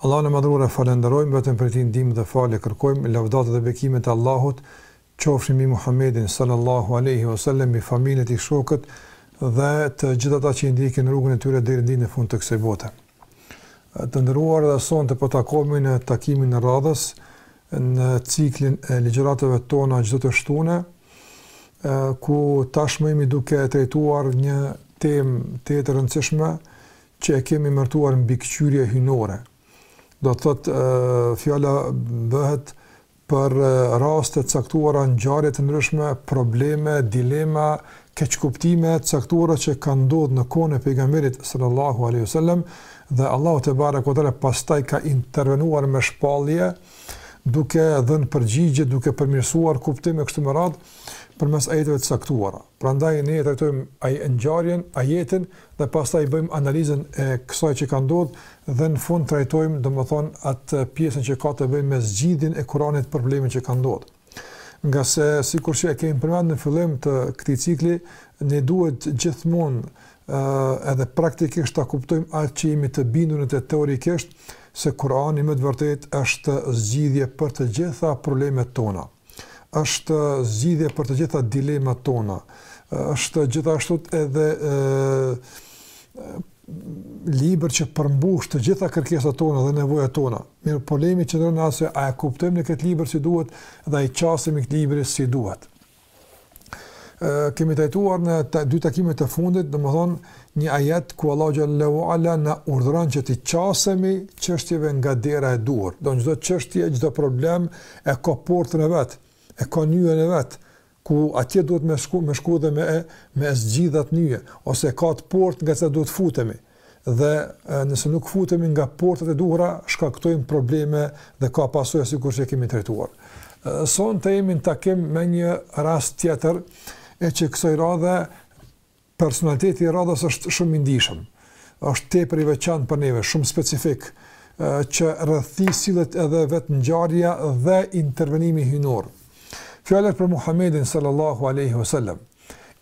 Allahun e Madhëruar e falënderojmë, vetëm prej Tij ndihmë dhe falje kërkojmë, lavdata dhe bekimet e Allahut qofshin mbi Muhammedin, sallallahu alejhi ve selem, mbi familjen e tij, shokët dhe të gjithë ata që i ndjekin rrugën e tyre deri në ditën e fundit të kësaj bote. Të nderuar edhe sonte po takohemi në takimin e radhës në ciklin e ligjëratave tona çdo të shtune, ku tashmë jemi duke trajtuar një temë të rëndësishme që e kemi emërtuar mbikëqyrje hyjnore. Do të thotë fjala bëhet për raste të caktuara, ngjarje të ndryshme, probleme, dilema, keqkuptime të caktuara që kanë ndodhur në kohën e pejgamberit sallallahu alaihi wasallam dhe Allahu tebareke ve teala pastaj ka intervenuar me shpallje duke dhënë përgjigje, duke përmirësuar kuptim e kështu me radhë përmes ajeteve të caktuara. Prandaj ne e trajtojmë ngjarjen, ajetin dhe pastaj bëjmë analizën e kësaj që ka ndodhur dhe në fund trajtojmë domethënë atë pjesën që ka të bëjë me zgjidhjen e Kuranit për problemin që ka ndodhur. Ngase sikur që e kemi përmendur në fillim të këtij cikli, ne duhet gjithmonë edhe praktikisht ta kuptojmë atë që jemi të bindur në të teorikisht se Kurani me të vërtetë është zgjidhje për të gjitha problemet tona. është zgjidhje për të gjitha dilemat tona, është gjithashtu edhe libër që përmbush të gjitha kërkesat tona dhe nevojat tona. Mirëpo problemi qëndron në atë se a e kuptojmë ne këtë libër si duhet dhe a i qasemi këtij libri si duhet. kemi trajtuar në dy takimet e fundit, domethënë, një ajet ku Allahu xhelle ve ala na urdhëron që t'i qasemi çështjeve nga dera e duhur. Domethënë çdo çështje, çdo problem e ka portën e vet, e ka nyjën e vet, ku atje duhet me shku, me shku dhe me e, me e zgjidh atë nyje, ose ka atë portë nga e cila duhet të futemi. dhe nëse nuk futemi nga portat e duhura, shkaktojmë probleme dhe ka pasoja sikur që kemi trajtuar. Sonte jemi në takim me një rast tjetër, e që kësaj radhe, personaliteti i radhës është shumë i ndjeshëm, është tepër i veçantë për neve, shumë specifik, që rreth tij sillet edhe vetë ngjarja dhe intervenimi hyjnor. Fjala është për Muhammedin sallallahu alejhi ve selem,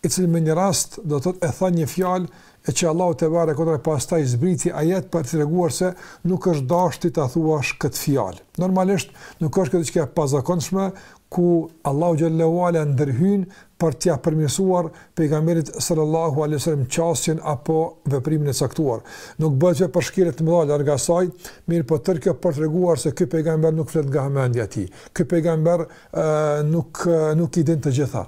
i cili me një rast, do të thotë, e tha një fjalë e që Allahu tebareke ve teala pastaj zbriti ajet për të treguar se nuk është dashur ti ta thuash këtë fjalë. Normalisht nuk është kjo diçka e pazakonshme ku Allahu xhelle ve ala ndërhyn për t'ia përmirësuar pejgamberit sallallahu alaihi wasallam qasjen apo veprimin e caktuar. Nuk bëhet fjalë për shkelje të mëdha larg asaj, mirëpo tërë kjo për të treguar se ky pejgamber nuk flet nga mendja e tij. Ky pejgamber ë nuk nuk i din të gjitha.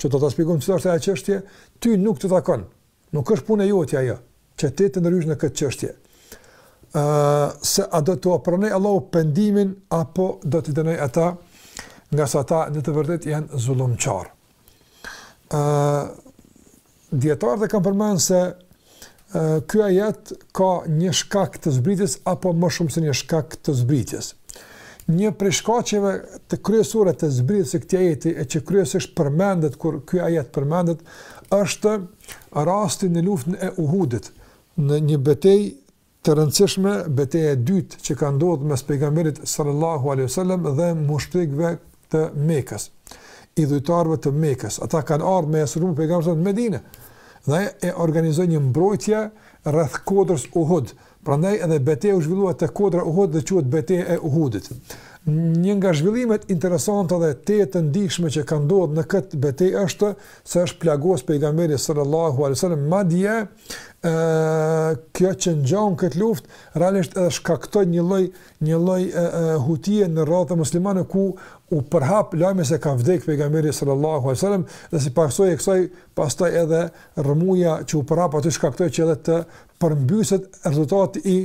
Që do ta shpjegojmë cila është ajo çështje, ty nuk të takon. Nuk është puna jote ajo që ti të ndërhysh në këtë çështje. Ë se a do t'ua pranojë Allahu pendimin apo do t'i dënojë ata ngase ata në të vërtetë janë zullumqarë. Ë Dijetarët e kanë përmend se ky ajet ka një shkak të zbritjes apo më shumë se një shkak të zbritjes. Një prej shkaqeve kryesore të zbritjes së këtij ajeti e që kryesisht përmendet kur ky ajet përmendet është rasti në luftën e Uhudit, në një betejë Të rëndësishme, beteja e dytë që ka ndodhur mes Pejgamberit sallallahu alejhi dhe sellem dhe mushrikëve të Mekës, idhujtarëve të Mekës. Ata kanë ardhur me e sulmu pejgamberin në Medinë. Dhe e organizoi një mbrojtje rreth kodrës Uhud. Prandaj edhe beteja u zhvillua te kodra Uhud dhe quhet beteja e Uhudit. Një nga zhvillimet interesante dhe te të ndjeshme që ka ndodhur në këtë betejë është se është plagos pejgamberi sallallahu alaihi wasallam madje ë kjo që ngjau në këtë luftë realisht edhe shkaktoi një lloj një lloj hutie në radhët e muslimanëve ku u përhap lajmi se ka vdekur pejgamberi sallallahu alajhi wasallam dhe si pasojë e kësaj pastaj edhe rrëmuja që u përhap aty shkaktoi që edhe të përmbyset rezultati i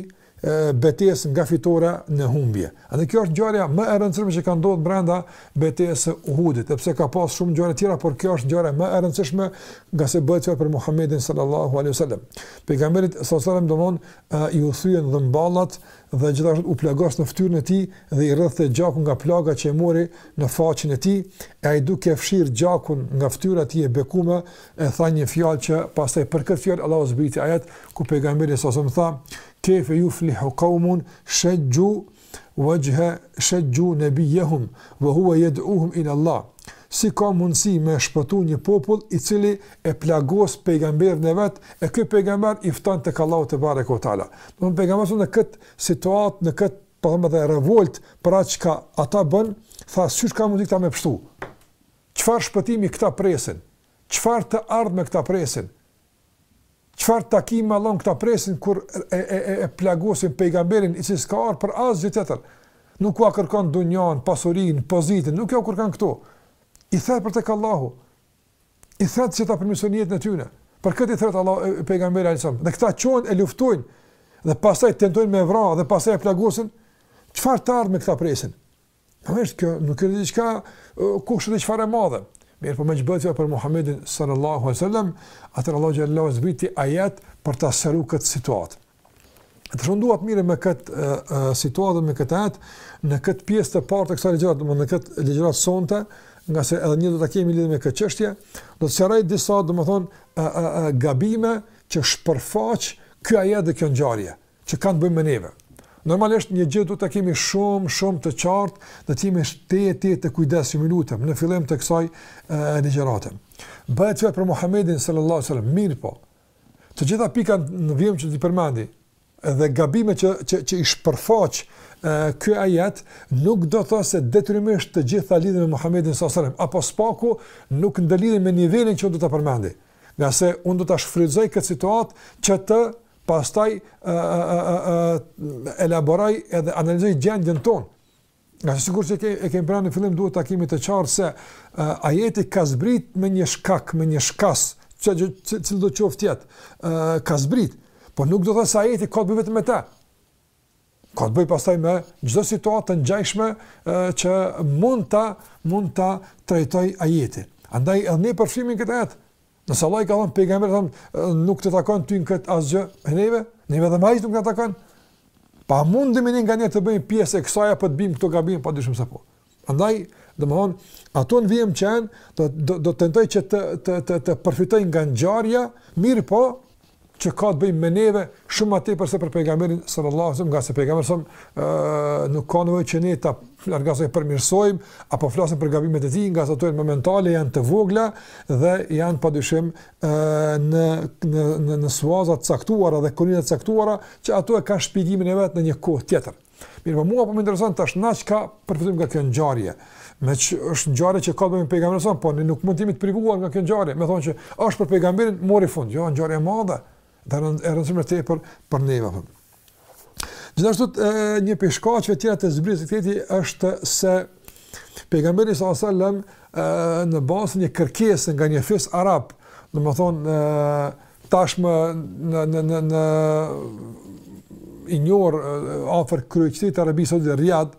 betejës nga fitora në humbje. Andaj kjo është ngjarja më e rëndësishme që ka ndodhur brenda betejës së Uhudit, sepse ka pas shumë ngjarje të tjera, por kjo është ngjarja më e rëndësishme ngase bëhet fjalë për Muhamedin sallallahu alaihi wasallam. Pejgamberit sallallahu alaihi wasallam domethënë i u thyen dhëmballët dhe gjithashtu u plagos në fytyrën e tij dhe i rridhte gjaku nga plaga që e mori në faqen e tij, e ai duke fshirë gjakun nga fytyra e tij e bekuar e tha një fjalë që pastaj për këtë fjalë Allahu zbriti ajet ku pejgamberi sallallahu alaihi wasallam tha kejfe juflihu kaumun shexhu vexhhe shexhu nebijjehum ve huve jed'uhum ilallah si ka mundësi me shpëtu një popull i cili e plagos pejgamberin e vet e ky pejgamber i fton tek Allahu tebareke ve teala domethënë pejgamberi në këtë situatë në këtë po e themi edhe revoltë për atë çka ata bënë tha si ka mundësi këta me pështu Çfarë shpëtimi këta presin? Çfarë të ardhme këta presin? Çfarë takimi me Allahun këta presin kur e e e, e plagosin pejgamberin i cili s'ka ardhur për asgjë tjetër? Nuk ua kërkon dunjan, pasurinë, pozitën, nuk ua kërkon këto. I thërret për tek Allahu. I thërret që ta përmirësojnë jetën e tyre. Për këtë i thërret Allahu e pejgamberi alajhi selam. Dhe këta çohen e luftojnë dhe pastaj tentojnë me e vra dhe pastaj e plagosin. Çfarë të ardhme këta presin? Domethënë kjo nuk është diçka kushedi çfarë e madhe. Mirëpo meqë bëhet për Muhamedin sallallahu alaihi wasallam, atë Allahu xhallahu zbriti ayat për ta sqaruar këtë situatë. Tash unë dua të merrem me këtë uh, uh, situatë dhe me këtë atë, në këtë pjesë të partë të kësaj ligjërate, në këtë ligjëratë sonte, ngase edhe një do të kemi lidhur me këtë çështje, do të sëraj disa, domethënë, uh, uh, uh, gabime që shpërfaq ky ajet dhe kjo ngjarje. që kanë të bëjnë me neve. Normalisht një gjë duhet ta kemi shumë shumë të qartë, dhe të jemi te te të kujdesshëm, ju lutem, në fillim të kësaj ligjërate. Bëhet fjalë për Muhamedin sallallahu alaihi wasallam, mirëpo. Të gjitha pikat në vijim që do t'i përmendi, edhe gabimet që që që i shpërfaq ky ajet nuk do të thotë se detyrimisht të gjitha lidhen me Muhamedin sallallahu alaihi wasallam, apo së paku nuk ndërlidhen me nivelin që do ta përmendi. Ngase unë do ta shfrytëzoj këtë situatë që të pastaj ë ë elaboroj edhe analizoj gjendjen tonë. Ngase sikur që ke, e kemi pra në fillim duhet ta kemi të qartë se uh, ajeti ka zbrit me një shkak, me një shkas, që cilido qoftë ajet, uh, ka zbrit, por nuk do të thotë se ajeti ka të bëjë vetëm me ta. Ka të bëjë pastaj me çdo situatë të ngjashme që mund ta mund ta trajtojë ajeti. Andaj edhe ne përfshihemi në këtë ajet. Nëse Allah i ka thënë pejgamberit tonë nuk të takon ty në këtë asgjë, e neve, ne vetëm ai nuk na takon. Po a mundemi ne nganjëherë të bëhemi pjesë e kësaj apo të bëjmë këtë gabim, padyshim se po. Andaj, domethënë, ato në vijim që janë, do do do tentoj që të të të të përfitoj nga ngjarja, mirëpo që ka të bëjë me neve shumë më tepër se për pejgamberin sallallahu alajhi wasallam, ngase pejgamberi sa ë nuk ka nevojë që ne ta largasoj përmirësojmë apo flasim për gabimet e tij, ngase ato janë momentale, janë të vogla dhe janë padyshim ë në në në në suaza të caktuara dhe korniza të caktuara që ato e kanë shpjegimin e vet në një kohë tjetër. Mirëpo mua po më intereson tash na çka përfitojmë nga kjo ngjarje. Meqë është ngjarje që ka të bëjë me pejgamberin son, po ne nuk mund të jemi të privuar nga kjo ngjarje. Me thënë që është për pejgamberin mori fund. Jo, ngjarje e madhe. Dhe e rëndësishme tepër për neve. Gjithashtu një prej shkaqeve tjera të zbritjes së këtij është se pejgamberi sa sallam në bazë të një kërkesë nga një fis arab, domethënë Tashmë në në në në rajon afër kryeqytetit të Arabisë Saudite Riyadh,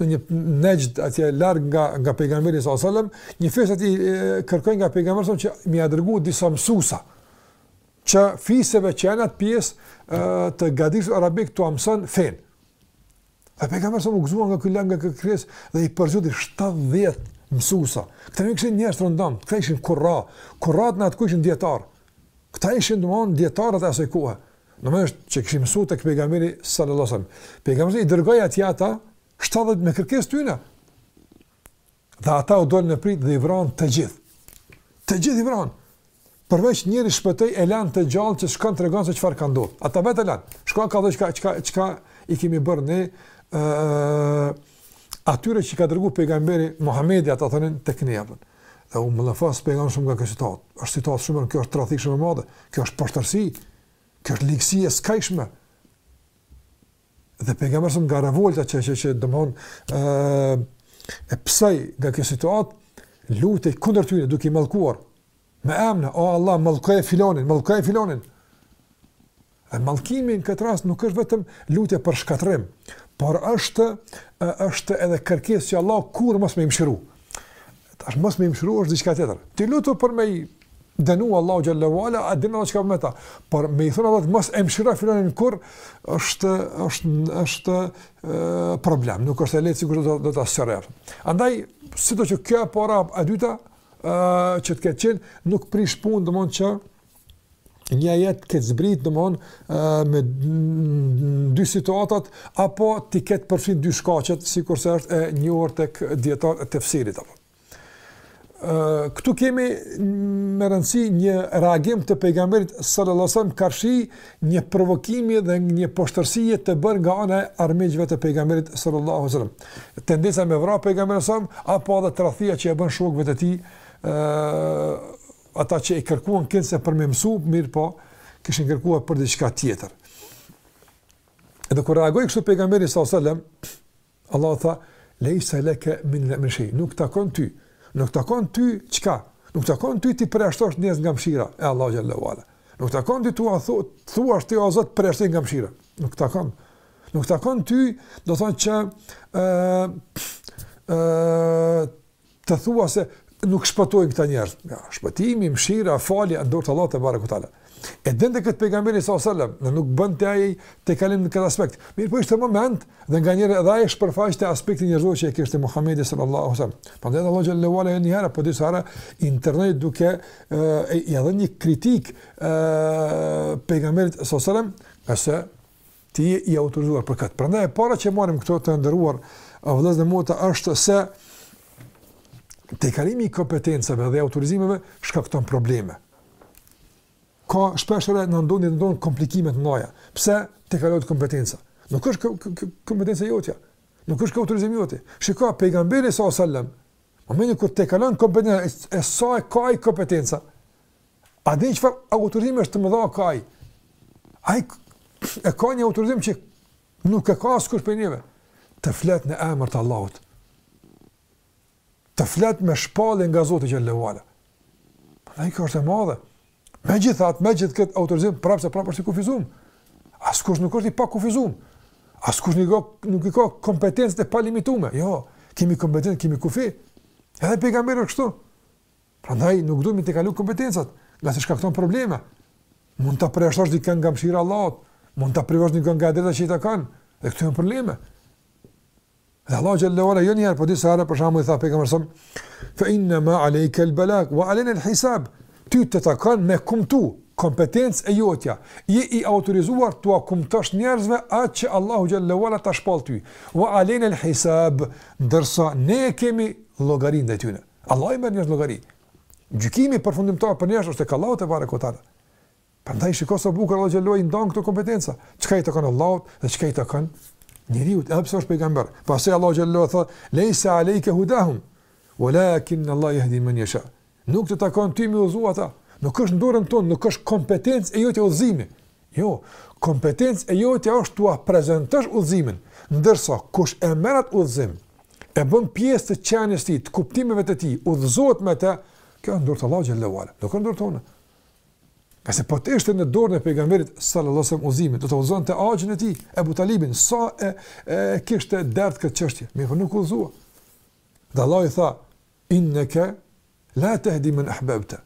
në një Nexhd atje larg nga nga pejgamberi sallallahu alajhi wasallam, një fis atje kërkoi nga pejgamberi sallallahu alajhi wasallam që me ia dërgu disa mësuesa që fiseve që janë n'atë pjesë të gadishullit arabik t'ua mësojnë fenë. Dhe pejgamberi u gëzua nga kjo, nga kjo kërkesë dhe i përzgjodhi 70 mësuesa. Këta nuk ishin njerëz të rëndomtë, këta ishin kurra, kurrat në atë kohë ishin dijetarë. Këta ishin domethënë dijetarët e asaj kohe. Domethënë që kishin mësu te pejgamberi sallallahu sallam. Pejgamberi i dërgoi atje ata 70 me kërkesë tyne. Dhe ata u dolën në pritë dhe i vranë të gjithë. Të gjithë i vranë. Përveç njëri shpëtoi e lanë të gjallë që t'shkon t'tregon se çfarë ka ndodhur. Ata vetë e lanë. Shko kallxo thotë çka çka çka i kemi bërë ne ë atyre që ka dërguar pejgamberi Muhamedi ata thonin tek ne apo. Dhe u mllefos pejgamberi shumë nga kjo situatë. Është situatë shumë kjo është tradhti shumë e madhe. Kjo është poshtërsi. Kjo është ligësi e skajshme. Dhe pejgamberi sa nga revolta që që që domethënë ë e pësoi nga kjo situatë lutej kundër tyre duke i mallkuar me emra o Allah mallkoje filonin mallkoje filonin e mallkimi në këtë rast nuk është vetëm lutje për shkatërrim por është është edhe kërkesë që Allah kurrë mos me i mëshiru Tash mos me i mëshiru asht diçka tjetër. Ti lutu për me i dënu Allahu xhelle ue ala, e din Allah çka bën me ta. Por me i thonë Allah mos e mshiro filanin kurrë është është është problem, nuk është e lehtë sikur do do ta sqaroj. Andaj sido që kjo e para e dyta ë që të ketë qenë nuk prish punë domethënë që një ajet të ketë zbrit, domethënë, me dy situatat, apo t'i ketë përfshi dy shkacet, sikurse është e njohur te dijetarët e tefsirit. Apo. Këtu kemi me rëndësi një reagim të pejgamberit sëllëllësëm karshi një provokimi dhe një poshtërsije të bërë nga ana e armiqve të pejgamberit sëllëllësëm. Tentimi me vra pejgamberin sëllëllësëm, apo edhe tradhtia që ua bënë shokve të tij, Ata që i kërkuan kinse për me mësu, mirëpo, kishin kërkuar për diçka tjetër. Edhe kur reagoi kështu pejgamberi sallallahu alajhi wasallam, Allahu tha, "Leisa leke minel emri shej." Nuk t'takon ty. Nuk t'takon ty çka? Nuk t'takon ty t'i përjashtosh njerëz nga mëshira e Allahu xhelle ue ala. Nuk t'takon ty të thu, thua ti o Zot përjashtoji nga mëshira. Nuk t'takon. Nuk t'takon ty, do të thonë që ë ë Të thua se nuk shpëtojnë këta njerëz. Jo, shpëtimi, mëshira, falja në dorë të Allahut tebareke ue teala. E dinte këtë pejgamberi sallallahu alajhi wasallam, në nuk bënte ai tejkalim në këtë aspekt. Mirëpo ishte moment dhe nganjëherë edhe ai shpërfaqte aspektin njerëzor që e kishte Muhamedi sallallahu alajhi wasallam. Prandaj Allahu xhelle ue ala jo një herë po disa herë intervenon duke e, i dhënë një kritikë pejgamberit sallallahu alajhi wasallam, Ti je i autorizuar për këtë. Prandaj e para që marrim këtu të nderuar vëllezër dhe motra është se tejkalimi i kompetencave dhe autorizimeve shkakton probleme. Ka shpeshherë edhe në ndonjë të ndonjë komplikime të mëdha. Pse tejkalon kompetenca? Nuk është kompetenca jotja. Nuk është autorizimi joti. Shiko pejgamberi alejhi selam. Me mend kur tejkalon kompetenca e sa e ka ai kompetenca. A e din çfarë autorizimi është të mëdha ka ai? Ai e ka një autorizim që nuk e ka askush prej neve. Të flet në emër të Allahut. Të flet me shpallje nga Zoti që lëvala. Ai kjo është e madhe. Megjithatë, me gjithë këtë autorizim, prapë se prapë është i kufizum. Askush nuk është i pakufizum. Askush nuk, nuk i ka kompetencat e palimitume. Jo, kemi kompetencë, kemi kufi. Edhe pejgamberi është kështu. Prandaj nuk duhet t'i tejkalojmë kompetencat, ngase shkakton probleme. Mund ta përjashtosh dikën nga mëshira e Allahut, mund ta privosh dikën nga e drejta që i takon, dhe këto janë probleme. Dhe Allah xhel-le ve ala jo një herë, por disa herë për shembull i tha pejgamberit fa innama alayka al balag wa alina al hisab. Ty të takon me kumtu kompetencë e jotja. Je i autorizuar t'ua kumtosh njerëzve atë që Allahu xhel-le ve ala ta shpall ty. Wa alina al hisab, ndërsa ne kemi llogarinë ndaj tyre. Allahu i merr njerëzit në llogari. Gjykimi përfundimtar për njerëz është tek Allahu tebareke ve teala. Prandaj shiko sa bukur Allahu xhallahu i ndan këto kompetenca. Çka i takon Allahut dhe çka i takon njeriut, edhe pse është pejgamber. Pastaj Allahu xhallahu thotë: "Leysa alejka hudahum, walakin Allah yahdi man yasha." Nuk të takon ty me i udhëzu ata. Nuk është në dorën tënde, nuk është kompetencë e jote udhëzimi. Jo, kompetencë e jotja është t'ua prezantosh udhëzimin, ndërsa kush e merr atë udhëzim, e bën pjesë të qenies tij, të kuptimeve të tij, udhëzohet me të, kjo është në dorë të Allahut xhel-le ve ala, nuk është në dorën tënde. Ngase po të ishte në dorën e pejgamberit sallallahu alajhi wasallam udhëzimi, do të udhëzonte axhën e tij, Abu Talibin, sa e, e kishte dert këtë çështje, mirëpo nuk udhëzua. Dhe Allah i tha, inneke la tehdi men ahbebte,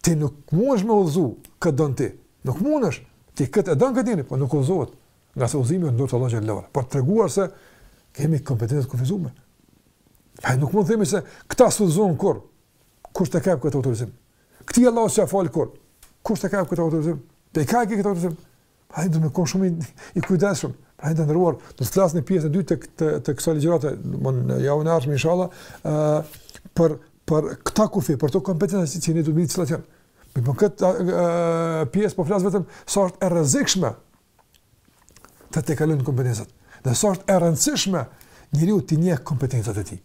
Ti nuk mundesh me udhëzu kë të don ti. Nuk mundesh. Ti këtë e don këtë dini, po nuk udhëzohet. Ngase udhëzimi është në dorë të Allahut xhel-le ve ala. Për të treguar se kemi kompetencë të kufizume. Ne nuk mund të themi se këta s'udhëzohen kurrë. Kush ta ka këtë autorizim? Këtij Allahu s'ia fal kurrë. Kush ta ka këtë autorizim? Ti e ke këtë autorizim? Pra duhet me kon shumë i kujdesshëm. Prandaj të nderuar, do të flas në pjesën e dytë të të kësaj ligjërate, do të thotë javën e ardhshme inshallah, ë për për këta kufi, për këto kompetenca që tani do të bëjë çfarë. Me po këtë pjesë po flas vetëm sa është e rrezikshme t'i tejkalon kompetencat. Dhe sa është e rëndësishme njeriu të njeh kompetencat e tij.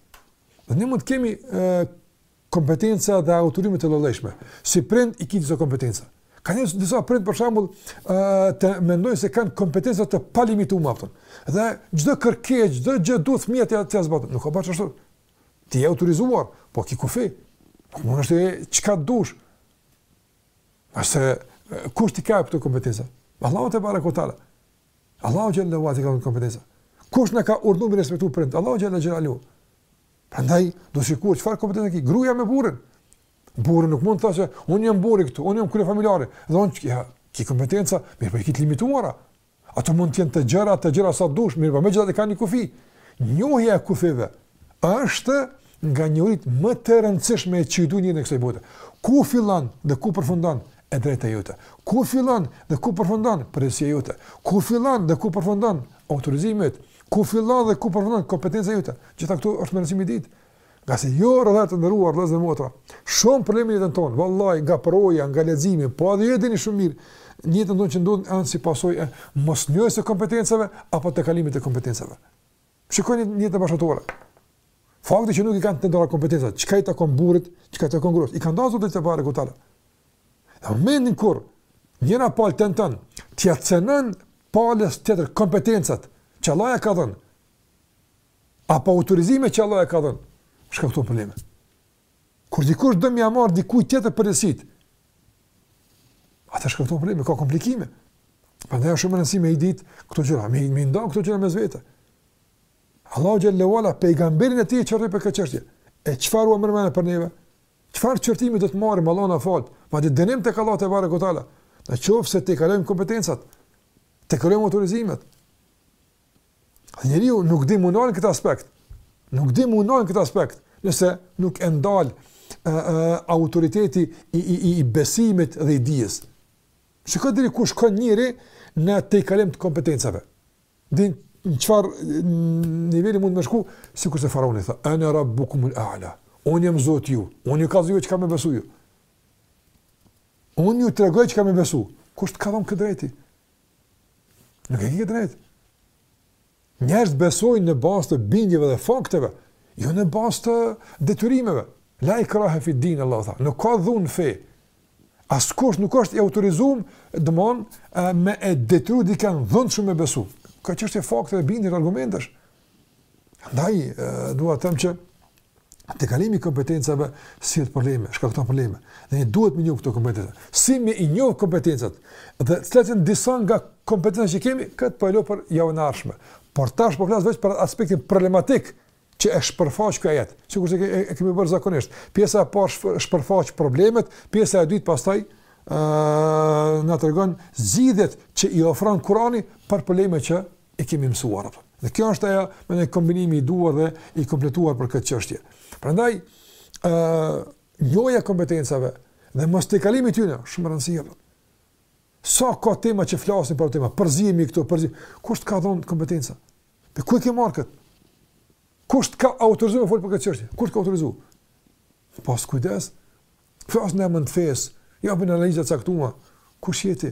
Dhe ne mund të kemi Kompetenca dhe autorizimet e lejueshme. Si prind i ki disa kompetenca. Ka një disa prind për shambull të mendojnë se kanë kompetenca të palimituara pra. Dhe çdo kërkesë, çdo gjë duhet fëmija t'ia zbaton. Nuk është ashtu. Ti je i autorizuar, po ki kufi. Nuk mund bësh çka të dush. Ose, kush t'i ka jep këto kompetenca? Allahu tebareke ve teala. Allahu xhelle ve ala t'i ka kompetenca. Kush na ka urdhnu me respektu prindin? Allahu xhelle xhelaluhu. Prandaj do ta shikojmë çfarë kompetencë ka gruaja me burrin. Burri nuk mund të thotë, un jam burri këtu, un jam kryefamiljar. Dhe un çka ki kompetenca, mirëpo i ki të limituara. Ato mund të jenë të gjëra, të gjëra sa dush, mirëpo megjithatë kanë një kufi. Njohja e kufive, është nga njohuritë më të rëndësishme që i duhet njeriut në kësaj bote. Ku fillon dhe ku përfundon e drejta jote? Ku fillon dhe ku përfundon përgjegjësia jote? Ku fillon dhe ku përfundon autorizimi jot? Ku fillon dhe ku përfundon kompetenca jote? Gjithë këto është me rëndësi me i ditë. Ngase jo rrallë të nderuar vëllezër dhe motra, shumë probleme në jetën tonë, vallahi, nga përvoja, nga leximi, po edhe ju e dini shumë mirë, në jetën tonë që ndodhin janë si pasojë e mosnjohjes së kompetencave, apo të kalimit të kompetencave. Shikoni jetën bashkëshortore. Fakti që nuk i kanë të ndara kompetencat, çka i takon burrit, çka i takon gruas, i ka nda Zoti tebareke ve teala. Në momentin kur njëra palë të në tënë, tja cenën palës të tërë kompetencat që Allahu ia ka dhënë, apo autorizimet që Allahu ia ka dhënë, shkakton probleme. Kur dikush do me ia marrë dikujt tjetër përgjegjësitë, atëherë shkakton probleme, ka komplikime. Prandaj është shumë me rëndësi me i ditë këto gjëra, me, me i nda këto gjëra mes vete. Allahu xhelle ve ala, pejgamberin e tij e qortoi për këtë çështje. E çfarë ua merr mendja për neve? Çfarë qortimi do të marrim, Allahu na faltë? Madje dënim tek Allahu tebareke ve teala. Në qoftë se tejkalojmë kompetencat, tejkalojmë autorizimet. Dhe njeriu nuk di me u ndal në këtë aspekt. Nuk di me u ndal në këtë aspekt, nëse nuk e ndal ë ë autoriteti i i i besimit dhe i dijes. Shikoni deri ku shkon njeriu në tejkalim të kompetencave. Din në çfarë niveli mund të shkojë, sikurse faraoni tha, "Ana rabbukumul a'la." Unë jam Zoti juaj. Unë ju kallëzoj çka me besu ju. Unë ju tregoj çka me besu. Kush të ka dhënë këtë të drejtë? Nuk e ke këtë të drejtë. Njerëzit besojnë në bazë të bindjeve dhe fakteve, jo në bazë të detyrimeve. La ikraha fi din, Allahu tha. Nuk ka dhunë në fe. Askush nuk është i autorizuar, domthon, me e detyru dikën dhunshëm me besu. Kjo çështje fakteve, bindjeve, argumentesh. Ndaj, dua të them që tejkalimi i kompetencave sjell probleme, shkakton probleme. Dhe ne duhet me i njoh këto kompetenca. Si me i njoh kompetencat dhe cilat janë disa nga kompetencat që kemi, këtë po e lë për javën e ardhshme. Por tash po flas veç për aspektin problematik që e shpërfaq ky ajet. Sikurse e, e kemi bërë zakonisht. Pjesa e parë shpërfaq problemet, pjesa e dytë pastaj uh, na tregon zgjidhjet që i ofron Kurani për problemet që i kemi mësuar apo. Dhe kjo është ajo me një kombinim i duhur dhe i kompletuar për këtë çështje. Prandaj ë uh, njohja e kompetencave dhe mostejkalimi i tyre shumë e rëndësishme. Sa ka tema që flasin për tema, përzihemi këtu, përzihemi. Kush të ka dhënë kompetenca? Dhe ku e ke marrë këtë? Kush të ka autorizuar me fol për këtë çështje? Kush të ka autorizuar? Pas kujdes. Flasin në emën fesë, ja bën analiza të caktuara. Kush je ti?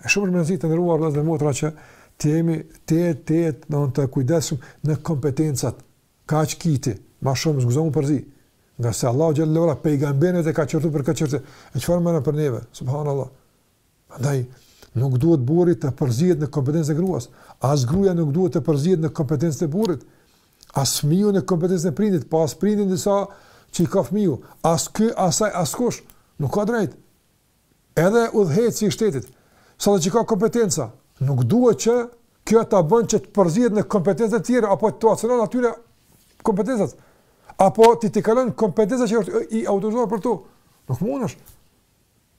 Është shumë me rëndësi të nderuar vëllezër dhe motra që të jemi të të të kujdesshëm në kompetencat kaq i ki ti, më shumë s'guxon m'u përzi. Ngase Allahu xhallahu ora pejgamberin e ka qortuar për, e ka qortu. E çfarë më na për neve? Subhanallahu. Prandaj nuk duhet burri të përzihet në kompetencën e gruas, as gruaja nuk duhet të përzihet në kompetencën e burrit. As fëmiu në kompetencën e prindit, por po as prindi në disa që i ka fëmiu, as ky, asaj, as kush, nuk ka drejt. Edhe udhëheqësi i shtetit, sado që ka kompetenca, nuk duhet që kjo ta bën që të përzihet në kompetenca të tjera apo t'ua cenon atyre kompetencat apo t'i tejkalon kompetencat që është i autorizuar për to. Nuk mundesh.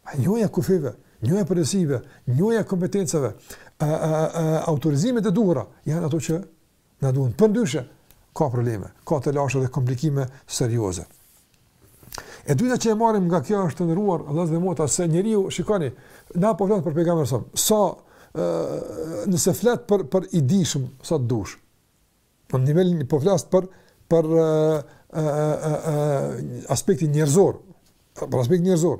A njohja e kufijve, njohja e përgjegjësive, njohja e kompetencave, a, a, a, autorizimet e duhura, janë ato që na duhen. Përndryshe ka probleme, ka telashe dhe komplikime serioze. E dyta që e marrim nga kjo është të nderuar vëllezër dhe motra, se njeriu, shikoni, na po flasim për pejgamberin a.s., sa e, nëse flet për, për i dijshëm, sa të dush, në nivelin po flas për, për e, e, e, e, aspektin njerëzor, për aspektin njerëzor,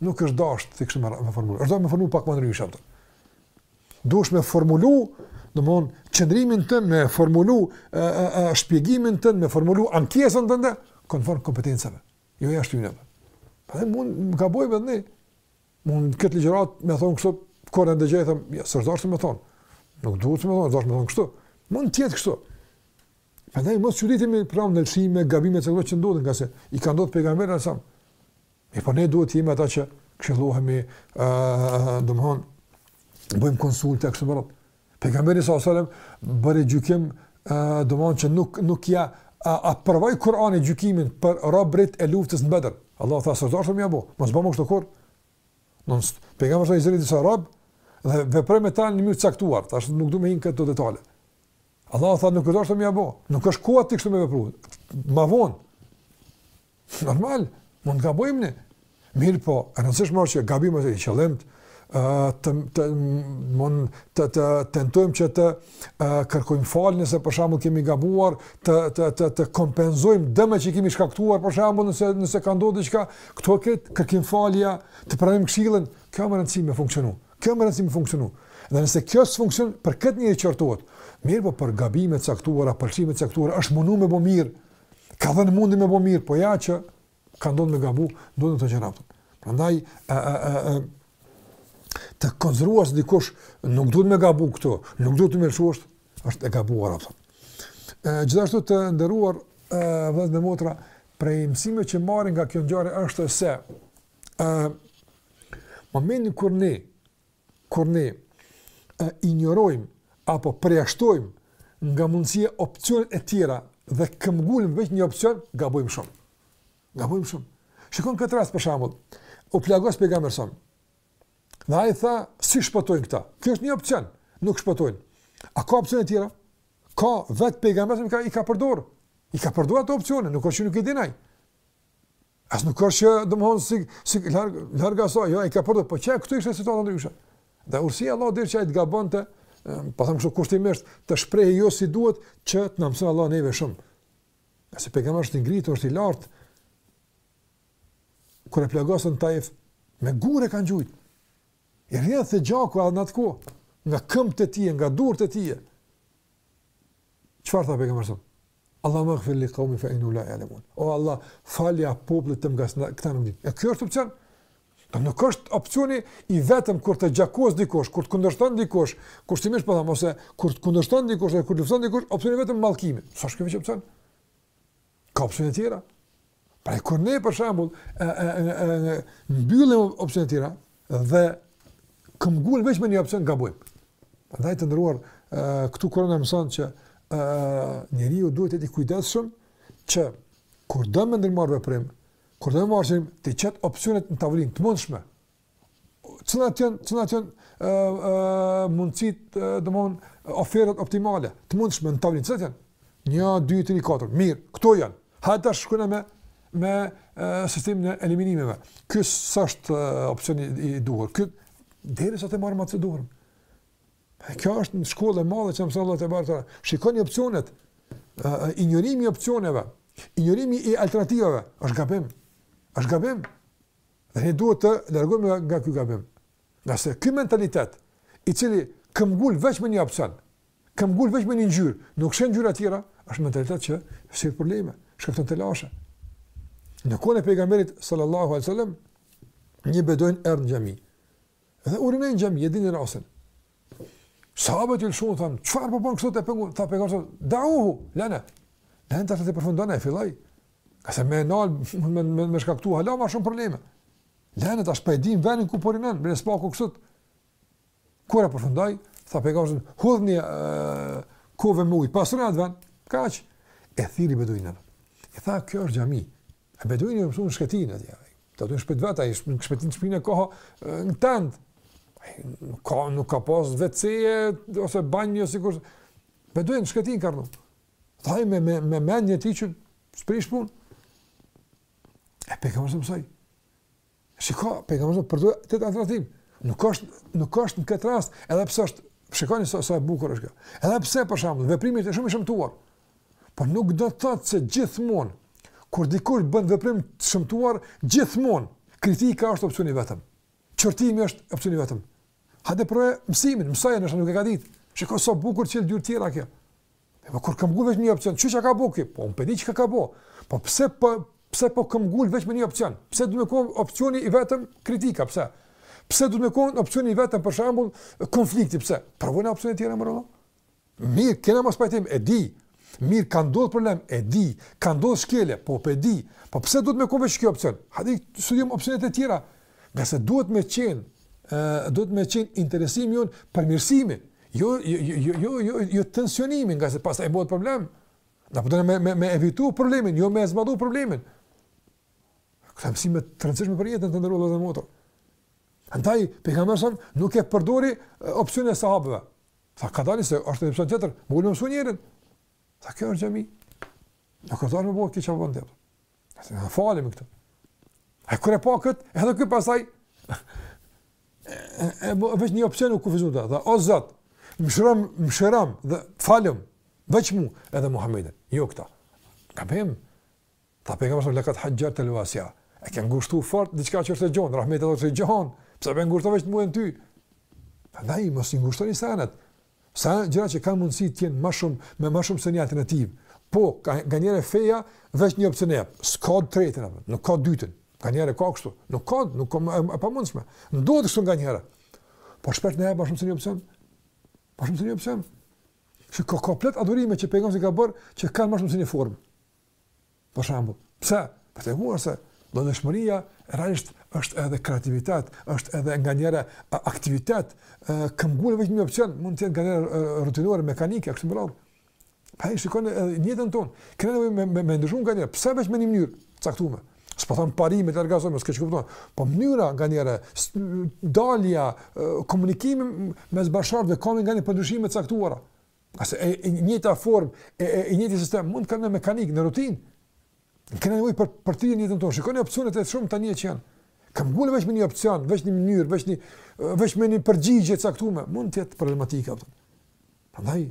Nuk është dashtë, si kështu me, me formulu. është dashtë me formulu pak më ndryshe. Duhesh me formulu, domethënë, qëndrimin tënd, me formulu e, e, e, shpjegimin tënd, me formulu ankesën tënde, konform kompetencave. Jo e ashtu njëve. Po edhe mund me gabu vetë. Mund këtë ligjërat me thonë kështu, kur e ndëgjoj, them, ja, s'është dashtë me thonë. Nuk duhet me thonë, dashtë me thonë kështu. Mund të jetë kështu. Prandaj mos çuditemi pra në lëshime, gabime të tjera që ndodhin, ngase i ka ndodhur pejgamberit sa. Mirëpo ne duhet të jemi ata që këshillohemi, ë, uh, domthon bëjmë konsulte kështu me radhë. Pejgamberi sa selam bëri gjykim, ë, uh, domthon që nuk nuk ia a, aprovoi Kur'ani gjykimin për robërit e luftës në Bedër. Allah tha s'është dashtë me bo, mos bëmë kështu kurrë. Don pejgamberi sa i zëri disa rob dhe veproi me ta në mënyrë të caktuar, tash nuk duhet të hyjmë n'këto detaje. Allah tha nuk është dashtë me bo, nuk është koha ti kështu me vepruar. Ma vonë Normal, mund të gabojmë ne. Mirëpo, e rëndësishme që gabimet e qëllimta, të, të, mund, të, të tentojmë që të kërkojmë falje nëse për shembull kemi gabuar, të, të, të, të kompenzojmë dëmin që kemi shkaktuar për shembull nëse, nëse ka ndodhë diçka, këto këtë kërkim falja, të pranojmë këshillën, kjo me rëndësi me funksionu, kjo me rëndësi me funksionu. Dhe nëse kjo s'funksionon, për këtë njeriu qortohet, mirëpo për gabime t'caktuara, për gjykime t'caktuara, është mundu me bo mirë, Ka dhënë mundin me bo mirë, po ja që ka ndodhë me gabu, ndodhin këto gjëra. Prandaj, e, e, e, e, të konsiderosh se dikush, nuk duhet me gabu këtu, nuk duhet të mërzitesh, është e gabuar. E, gjithashtu të nderuar, vëllezër dhe motra, prej mësimeve që marrim nga kjo ngjarje është se ë momentin kur ne kur ne e injorojmë apo përjashtojmë nga mundësia opcionet e tjera dhe këmbgulm veç një opcion, gabojmë shumë. Gabojmë shumë. Shikon këtë rast për shembull. U plagos pejgamberi a.s.. Dhe ai tha, si shpëtojnë këta? Kjo është një opcion, nuk shpëtojnë. A ka opcione tjera? Ka, vet pejgamberi i ka përdor. I ka përdor ato opcione, nuk është që nuk i din ai. As nuk është që domthon si si larg larg asaj, jo, i ka përdor, po çka këtu ishte situata ndryshe. Dhe urtësi Allahu deshi që ai të gabonte, po them kështu kushtimisht, të shprehej jo si duhet që të na mëson Allahu neve shumë. Ngase pejgamberi është i ngritur, është i lartë. Kur e plagosën n'Taif, me gurë e kanë gjujt. I rrjedhte gjaku edhe në atë kohë, nga këmbët e tij, nga duart e tij. Çfarë tha pejgamberi? Allahumma ighfir li qawmi fa inhum la ya'lamun. O Allah, falia popullit tim ngase këta nuk dinë. E kjo është opsion. Po nuk është opsioni i vetëm kur të gjakos dikush, kur të kundërshton dikush, kushtimisht po them ose kur të kundërshton dikush ose kur të lufton dikush, opsioni vetëm mallkimi. S'është veç ky opsion? Ka opsione tjera. Pra kur ne për shembull mbyllim opsionet tjera dhe këmbngulim veç me një opsion gabojmë. Prandaj të nderuar këtu Kurani na mëson që njeriu duhet të jetë i kujdesshëm që kur do me ndërmarrë veprim, kur do me marrë, me i qit opsionet në tavolinë të mundshme, Cilat janë, cilat janë ë ë mundësitë, domthon ofertat optimale, të mundshme në tavolinë, cilat janë? 1 2 3 4. Mirë, këto janë. Hajde tash shkojmë me me sistemin e eliminimeve. Ky s'është opsioni i duhur. Ky deri sa të marrim atë të duhur. E kjo është një shkollë e madhe që mëson Allahu tebareke ve teala. Shikoni opsionet, uh, injorimi i opsioneve, injorimi i alternativave, është gabim, është gabim. Dhe ne duhet të largohemi nga, nga ky gabim. Ngase ky mentalitet, i cili këmbëngul veç me një opsion, këmbëngul veç me një ngjyrë, nuk sheh ngjyra tjera, është mentalitet që sjell probleme, shkakton telashe. Në kohën e pejgamberit, sallallahu alejhi ve selem, një beduin erdh në xhami. Dhe urinon në xhami, e dini rastin. Sahabët u lëshun, thanë, çfarë po bën kështu, ta pengu? Tha pejgamberi, tha, da'uhu, lene. Lene ta ta përfundojë, e filloi. Ngase me e nalë, me, me, me, me shkaktu, hala ma shumë probleme. Lene tash po e dimë venin ku po urinon, më së paku kështu. Kur e përfundoi, tha pejgamberi, tha, hudhni uh, kovë me ujë, pastroni atë ven, kaq. E thirri beduinin. E tha, kjo është xhami, E beduini i mësuar në shkretinë atje. Do të shpëtë vetë ai, nuk shpëtin shpinë ka në tendë. Nuk ka nuk ka pas WC ose banjo sikur beduin në shkretinë karnu. Thoj me me me mendje ti që s'prish punë. E pejgamberi e mësoi. Shiko, pejgamberi e përdor këtë alternativë. Nuk është nuk është në këtë rast, edhe pse është shikoni sa sa e bukur është kjo. Edhe pse për shembull veprimi është shumë i shëmtuar. Po nuk do të thotë se gjithmonë kur dikush bën veprim të shëmtuar, gjithmonë kritika është opsioni i vetëm. Qortimi është opsioni i vetëm. Hajde provoje mësimin, mësoje nëse nuk e ka ditë. Shikoje sa bukur çel dyer tjera kjo. Po kur këmbëngul veç në një opsion, shiko çka ka bë ky? Po un po e di çka ka bë. Po pse po pse po këmbëngul vetëm një opsion? Pse duhet me kon opsioni i vetëm kritika, pse? Pse duhet me kon opsioni i vetëm për shembull konflikti, pse? Provojmë opsione të tjera me radhë. Mirë, kena mospajtim, e di. Mirë, ka ndodhur problem, e di. Ka ndodhur shkelje, po po e di. Po pse duhet me kon veç ky opsion? Hajde i studiojmë opsione të tjera. Ngase duhet me qenë, duhet me qenë interesimi jon përmirësimin, jo jo jo jo jo jo, jo tensionimin, ngase pastaj bëhet problem. Na po dojmë me me me evitu problemin, jo me e zmadhu problemin. Këto janë mësime të rëndësishme për jetën të nderuar vëllezër dhe motra. Andaj, pejgamberi nuk e përdori opsionin e sahabëve. Tha kadal se është një opsion tjetër, me ia mësu njerit. Tha kjo është xhami. Nuk ka drejtë me u bë ky gjë vonë. Ata na falemi këtu. A kur e pa këtë, edhe ky pasaj e veç një opsion u kufizua ta. Tha, o Zot, më mëshirom, më mëshirom dhe falem veç mu edhe Muhamedin. Jo këta. Ka bim. Tha pejgamberi lakad hajjarte wasian. E ke ngushtu fort diçka që është e gjon, rahmeti është i gjon. Pse po e ngushton veç mua ty? Andaj mos i ngushtoni senet. Sa gjëra që kanë mundësi të jenë më shumë me më shumë se një alternativë. Po, nganjëherë feja veç një opsion e jap. S'ka të tretën apo, nuk ka të dytën. Nganjëherë ka kështu. Nuk ka, nuk ka e pamundshme. Ndodh kështu nganjëherë. Po shpesh ka më shumë se një opsion. Më shumë se një opsion. Që ka komplet adhurime që pejgamberi ka bër, që kanë më shumë se një formë. Për shembull, pse? Për të treguar se dëshmëria realisht është edhe kreativitet, është edhe nganjëherë aktivitet, me këmbëngul veç një opsion, mund të jetë nganjëherë rutinore mekanike kështu më radh. Po e shikon edhe në jetën tonë. Kemi nevojë me me me ndryshu nganjëherë, pse vetëm me një mënyrë të caktume. S'po thom parimet t'i largojmë, mos keqkuptoni. Po mënyra nganjëherë dalja komunikimi mes bashkëshortëve kanë nevojë për ndryshime të caktuara. A se e, e njëjta formë, e, e, e njëjti sistem, mund të kalojnë në mekanikë, në rutinë. Ne kemi nevojë për, për jetën tonë. Shikoni opcionet e shumta që janë. Këmbëngul veç me një opcion, veç një mënyrë, veç, një, veç me një përgjigje të caktume. Mund të jetë problematike. Prandaj,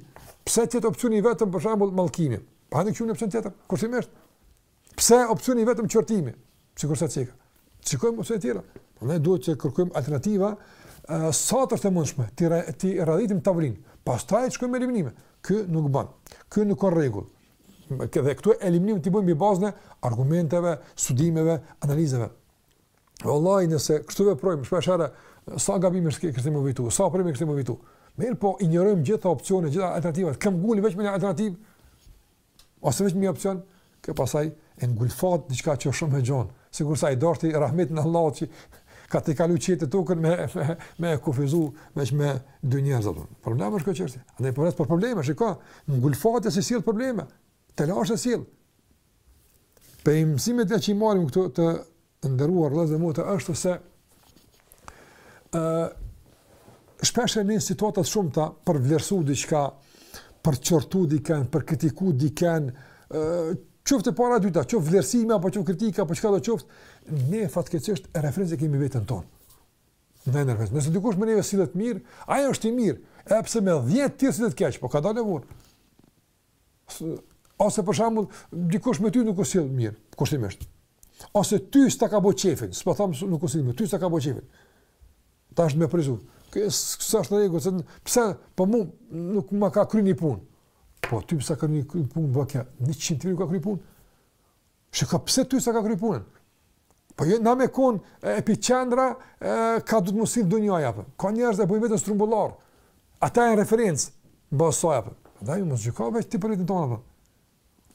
pse të jetë opcioni i vetëm për shambull mallkimi? Po e them kështu një opcion tjetër, kushtimisht. Pse opsioni i vetëm qortimi? Sikur sa ceka. Shikojmë opsione tjera. Prandaj duhet të kërkojmë alternativa uh, sa të të mundshme, ti ti radhitim në tavolinë. Pastaj të shkojmë me eliminime. Ky nuk bën. Ky nuk është në rregull. Dhe këto eliminime t'i bëjmë mbi bazën e argumenteve, studimeve, analizave. Wallahi nëse kështu veprojmë, shpeshherë sa gabime kishim me evitu, sa probleme kishim me evitu. Mirëpo injorojmë gjitha opsionet, gjitha alternativat. Këmbëngulim vetëm në një alternativë Ose vetëm një opsion, kjo pasaj e ngulfat fort diçka që është shumë e gjonë, sikurse ai deshti rahmetin e Allahut që ka tejkalu qiejt e tokën me, me, me e kufizu veç me dy njerëz atë. Problem është kjo çështje. Ajo përherë sjell probleme, shiko, ngulfatja sjell probleme, telashe sjell. Prej mësimeve që i marim këtu të Të nderuar vëllezër e motra është se ë shpeshherë në situata të shumta për vlerësu diçka, për qortu dikën, për kritiku dikën, ë qoftë e para e dyta, qoftë vlerësime apo qoftë kritika apo çkado qoftë, ne fatkeqësisht e referencë kemi veten tonë. Ne ne vetëm. Nëse dikush me neve sillet mirë, ai është i mirë, edhe pse me 10 tjerë sillet keq, po ka dalë vonë. Ose për shembull, dikush me ty nuk u sill mirë, kushtimisht. Ose ty s'ta ka bo qefin, s'po them se nuk u sill, ty s'ta ka bo qefin. Tash me supozu. Ky s'është në rregull, sepse po mu nuk ma ka kryer një punë. Po ty s'ta ka kryer një punë bëkë? Njëqind vetëve ka kryer punë. Shiko, pse ty s'ta ka kry punën? Po jo, na me kon epiqendra, e, ka du të m'u sill një aja, ka njerëz e bojnë veten strumbullar, ata e në referencë, në basë saj, apo. dhe ju mos gjyka veç ti për veten tonë, apo.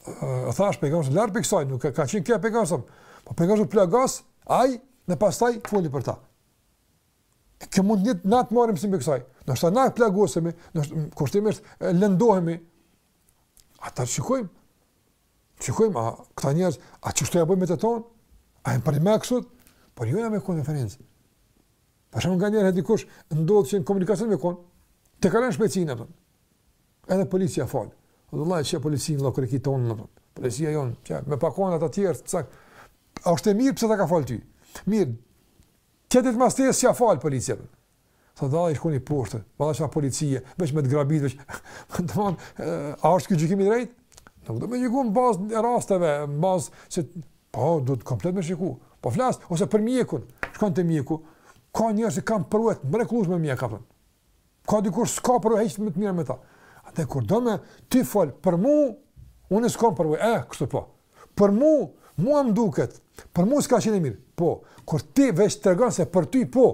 e, thash, pejgamberi, lërë për kësaj, nuk ka qenë kjo pejgamberi, po pejgamberi u plagos, aj, mbas taj, foli për ta. E, kë mund njët, na të marim si për kësaj, ndoshta na plagosemi, ndoshta, kushtimisht, lëndohemi, a ta shikojmë, Shikojmë, a këta njerëz, a kështu e bëjmë të tonë? A e më përri me kësut? Por ju e me konferencë. Për shumë nga njerë, dikush ndodhë që në komunikacion me konë, të kalon shpejtësinë, apëton. edhe policia falë. Dhe Allah e që policinë, Allah kërë kitë tonë, apëton. policia jonë, që me pakonë atë atjerë, të cakë, a është e mirë pse ta ka falë ty? Mirë, tjetrit mos tesë ja falë policia, apëton. Thotë valla i shkoni poshtë, valla çfarë policie, veç me të grabit, veç domthon a është ky gjykim i drejtë? Nuk do me gjyku në bazë e rasteve, në bazë se po do të komplet me shiku. Po flas ose për mjekun, shkon te mjeku, ka njerëz që kanë përvojë të mrekullueshme me mjek apo. Ka dikush s'ka përvojë të mirë me ta. Atëherë kur do me ti fol për mu, unë s'kam përvojë, eh, kështu po. Për mu, mua më duket, për mu s'ka qenë mirë. Po, kur ti veç tregon se për ty po,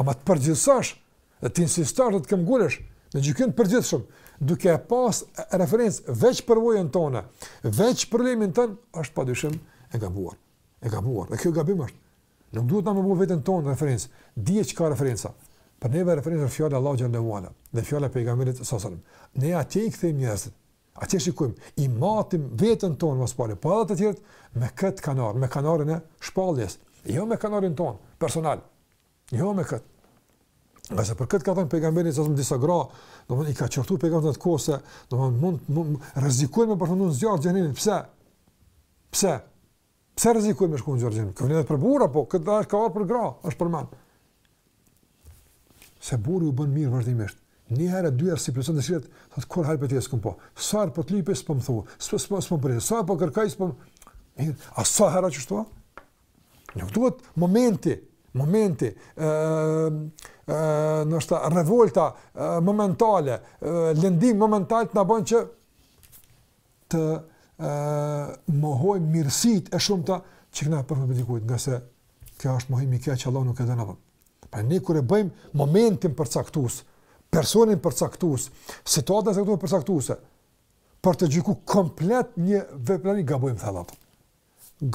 Ama të përgjithësosh, dhe të insistosh dhe të këmbëngulësh, në gjykim të përgjithshëm, duke e pas referencë veç përvojën tonë, veç problemin tonë, është pa dyshim e gabuar. E gabuar. Dhe kjo gabim është. Nuk duhet na me bu veten tonë referencë. Dije që ka referenca. Për neve referencë është fjala e Allahut xhele ue ala dhe fjala e pejgamberit salallahu alejhi ue selem. Ne atje i këthejmë njerëzit. Atje shikojmë, i matim veten tonë më së pari, po edhe të tjerët me këtë kandar, me kandarin e shpalljes, jo me kandarin tonë personal. Jo me këtë. Ngase për këtë ka thënë pejgamberi salem disa gra, domethënë i ka qortu pejgamberi atë kohë se domethënë rrezikojnë me përfundu n'zjarr xhehenemit. Pse? Pse? Pse rrezikojnë me shku n'xhehenem? Kjo vlen për burra, po këtë rast ka për gra, është përmend. Se burri u bën mirë vazhdimisht. Një herë, dy herë s'i plotëson dëshirat, thotë kur hajr prej teje s'kam pa. Sa herë po të lipes po më thua, s'po s'po s'po bëre. Sa po kërkoj s'po. Mirë, a sa herë kështu a? Nuk duhet momenti, momenti, ë ë ndoshta revolta momentale, lëndim momental të na bën që të mohojmë mirësitë e shumta që kemi prej dikujt, ngase kjo është mohim i keq që Allah nuk e do. Pra ne kur e bëjmë momentin përcaktues, personin përcaktues, situatën përcaktuese, për të gjyku komplet një veprimtari gabojmë thellë.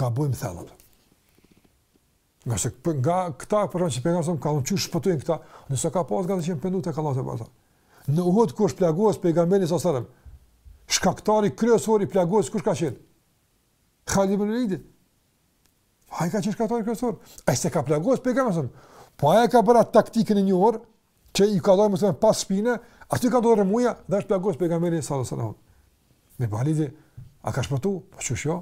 Gabojmë thellë. Ngase nga këta për shembull që pejgamberi sa ka thënë s'shpëtojnë këta, nëse ka pas gati që të pendohet tek Allahu tebareke. Në Uhud kur është plagos pejgamberi sa selam. Shkaktari kryesor i plagosjes kush ka qenë? Khalid ibn Walid. Ai ka qenë shkaktari kryesor. Ai s'e ka plagos pejgamberi sa. Po ai ka bërë taktikën e një orë që i ka dalë muslimanëve pas shpine, aty ka ndodh rrëmuja dhe është plagos pejgamberi sa selam. Ibn Walid a ka shpëtu? Po qysh jo.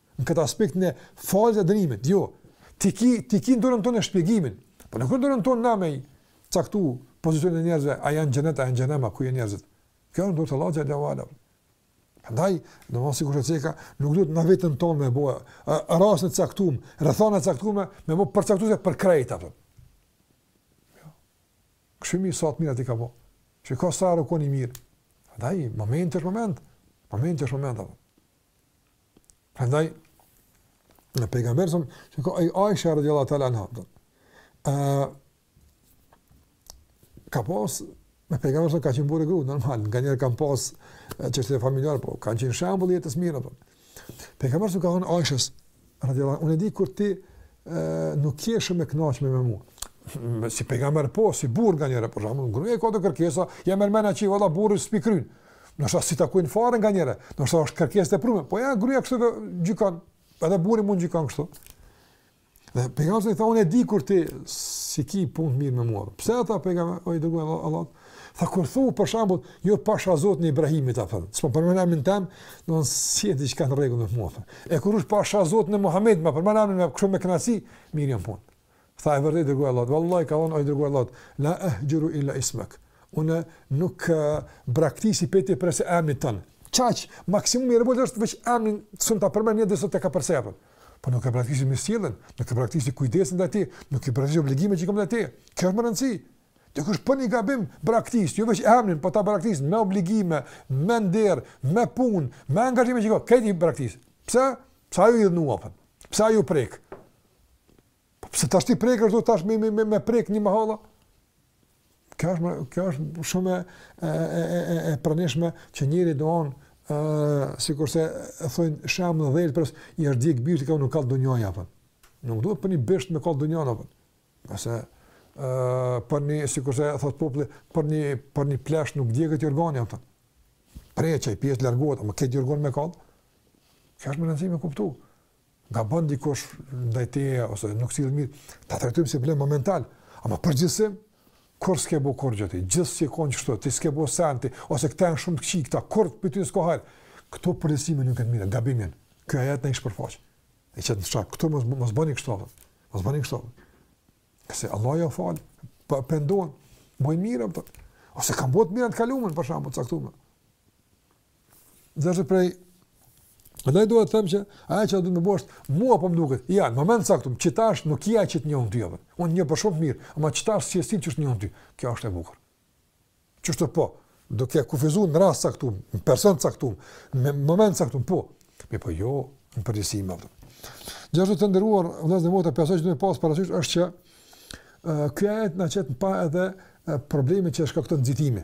Në këtë aspekt në faljet e dënimet, jo. Ti ki, ti ki në dorën tonë shpjegimin. Po nuk është në dorën tonë na me caktu pozicionin e njerëzve, a janë në xhenet, a janë në xhehenem, ku janë njerëzit. Kjo është në dorë të Allahut xhelle ue ala. Prandaj, domethënë sikurse ceka, nuk duhet na vetën tonë me bë rastin e caktuar, rrethanën e caktuar me bë përcaktuese për krejt apo. Jo. Kqyre sa të mira t'i ka bë. Që sa herë u kon i mirë. Prandaj, moment është moment. Moment është moment apo. Prandaj me pejgamberin sa çka i Aisha radhiyallahu ta'ala anha. Ë ka pas me pejgamberin sa ka qenë burrë e grua normal, nganjëherë kanë pas çështje familjare, po kanë qenë shembull i jetës mirë apo. Pejgamberi sa ka thënë Aishes radhiyallahu unë e di kur ti ë nuk je shumë e kënaqme me mua. Me si pejgamber po, si burrë nganjëherë për shembull, gruaja ka do kërkesa, ia merr mendja që valla burri s'po i kryn. Ndoshta s'i takojnë fare nganjëherë. Ndoshta është kërkesë e teprume. Po ajo gruaja kështu gjykon. Edhe burri mund gjykon kështu. Dhe pejgamberi i ka thonë unë e di kur ti s'i ki punët mirë me mua. Pse i tha pejgamberit o i dërguari i Allahut. Tha kur thu për shembull, jo pasha Zotin e Ibrahimit apo. S'po ma përmend emrin tem, do të thotë s'e ki diçka në rregull me mua. E kur thush pasha Zotin e Muhamedit, ma përmend emrin tem kështu me kënaqësi, mirë i kam punët. Tha e vërtetë o i dërguar i Allahut, vallahi ka thënë o i dërguar i Allahut, la ahjuru illa ismak. Unë nuk braktisi tjetër përveç emrin tënd. Kaq, maksimumi i revoltës është veç emrin s'un ta përmendi derisa të kalon sepse. Po nuk e braktisi mirësjelljen, nuk e braktisi kujdesin ndaj teje, nuk e braktisi obligimet që i kam ndaj teje. Kjo është me rëndësi. Ti kush për një gabim braktis, jo veç emrin, po ta braktis me obligime, me nder, me punë, me angazhime që ka. Krejt i braktis. Pse? Pse është hidhnu apo? Pse është prek? Po pse tash ti prekesh do tash me me me prek një mahalla? Kjo është kjo është shumë e e e e pranishme që njëri doon ë sikurse e thonë shembull dhelprës i është djeg bishti tha u kall dynjaja apo. Nuk duhet për një bisht me kall dynjanë apo. Nëse ë për një sikurse e thot populli për një për një plesh nuk digjet jorgani apo. Pleshti veç largohet, ama krejt jorganin me kall. Kjo është me rëndësi me kuptu. gabon dikush ndaj teje ose nuk sillet mirë, ta trajtojmë si problem momental, ama përgjithësim kurrë s'ke bo kurrgjë ti, gjithë ti je konë qështu, ti s'ke bo sen ti, ose këta janë shumë të këqi, këta kurrë për ty s'ka hajr, këto përgjithësime nuk janë të mira, gabimin, ky ajet na i shpërfaq, i qet në shesh këto, mos bëni kështu, mos bëni kështu, se Allahu jau fal, po pendohen, bojnë mirë, po, ose kanë bo të mira në të kalumen, për shembull, caktume, Dhe prej Më ndaj duhet të them që ajo që do të më bësh mua po më duket. Ja, në moment caktum, qetash nuk je ai që të njoh unë ty, po. Unë të njoh për shumë mirë, ama qetash s'je ai që të njoh unë ty. Kjo është e bukur. Qështu po, duke kufizuar në rast caktum, në person caktum, në moment caktum po. Mirëpo jo në përgjithësime, po. Gjithashtu të nderuar vëllezër e motra, e pesta që duhet pas parasysh është që uh, ky ajet na qet në pah edhe uh, problemin që shkakton nxitimi.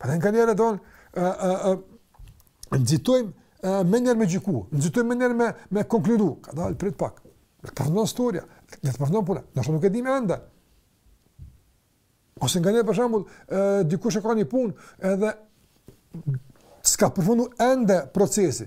Pra nganjëherë ne ë ë ë nxitojmë menjëherë me gjyku, nxitojmë menjëherë me me konkludu. Kadal prit pak. Le të përfundon historia, le të përfundon puna. Se nuk e dimë ende. Ose nganjëherë për shembull, ë dikush e ka një punë edhe s'ka përfundu ende procesi.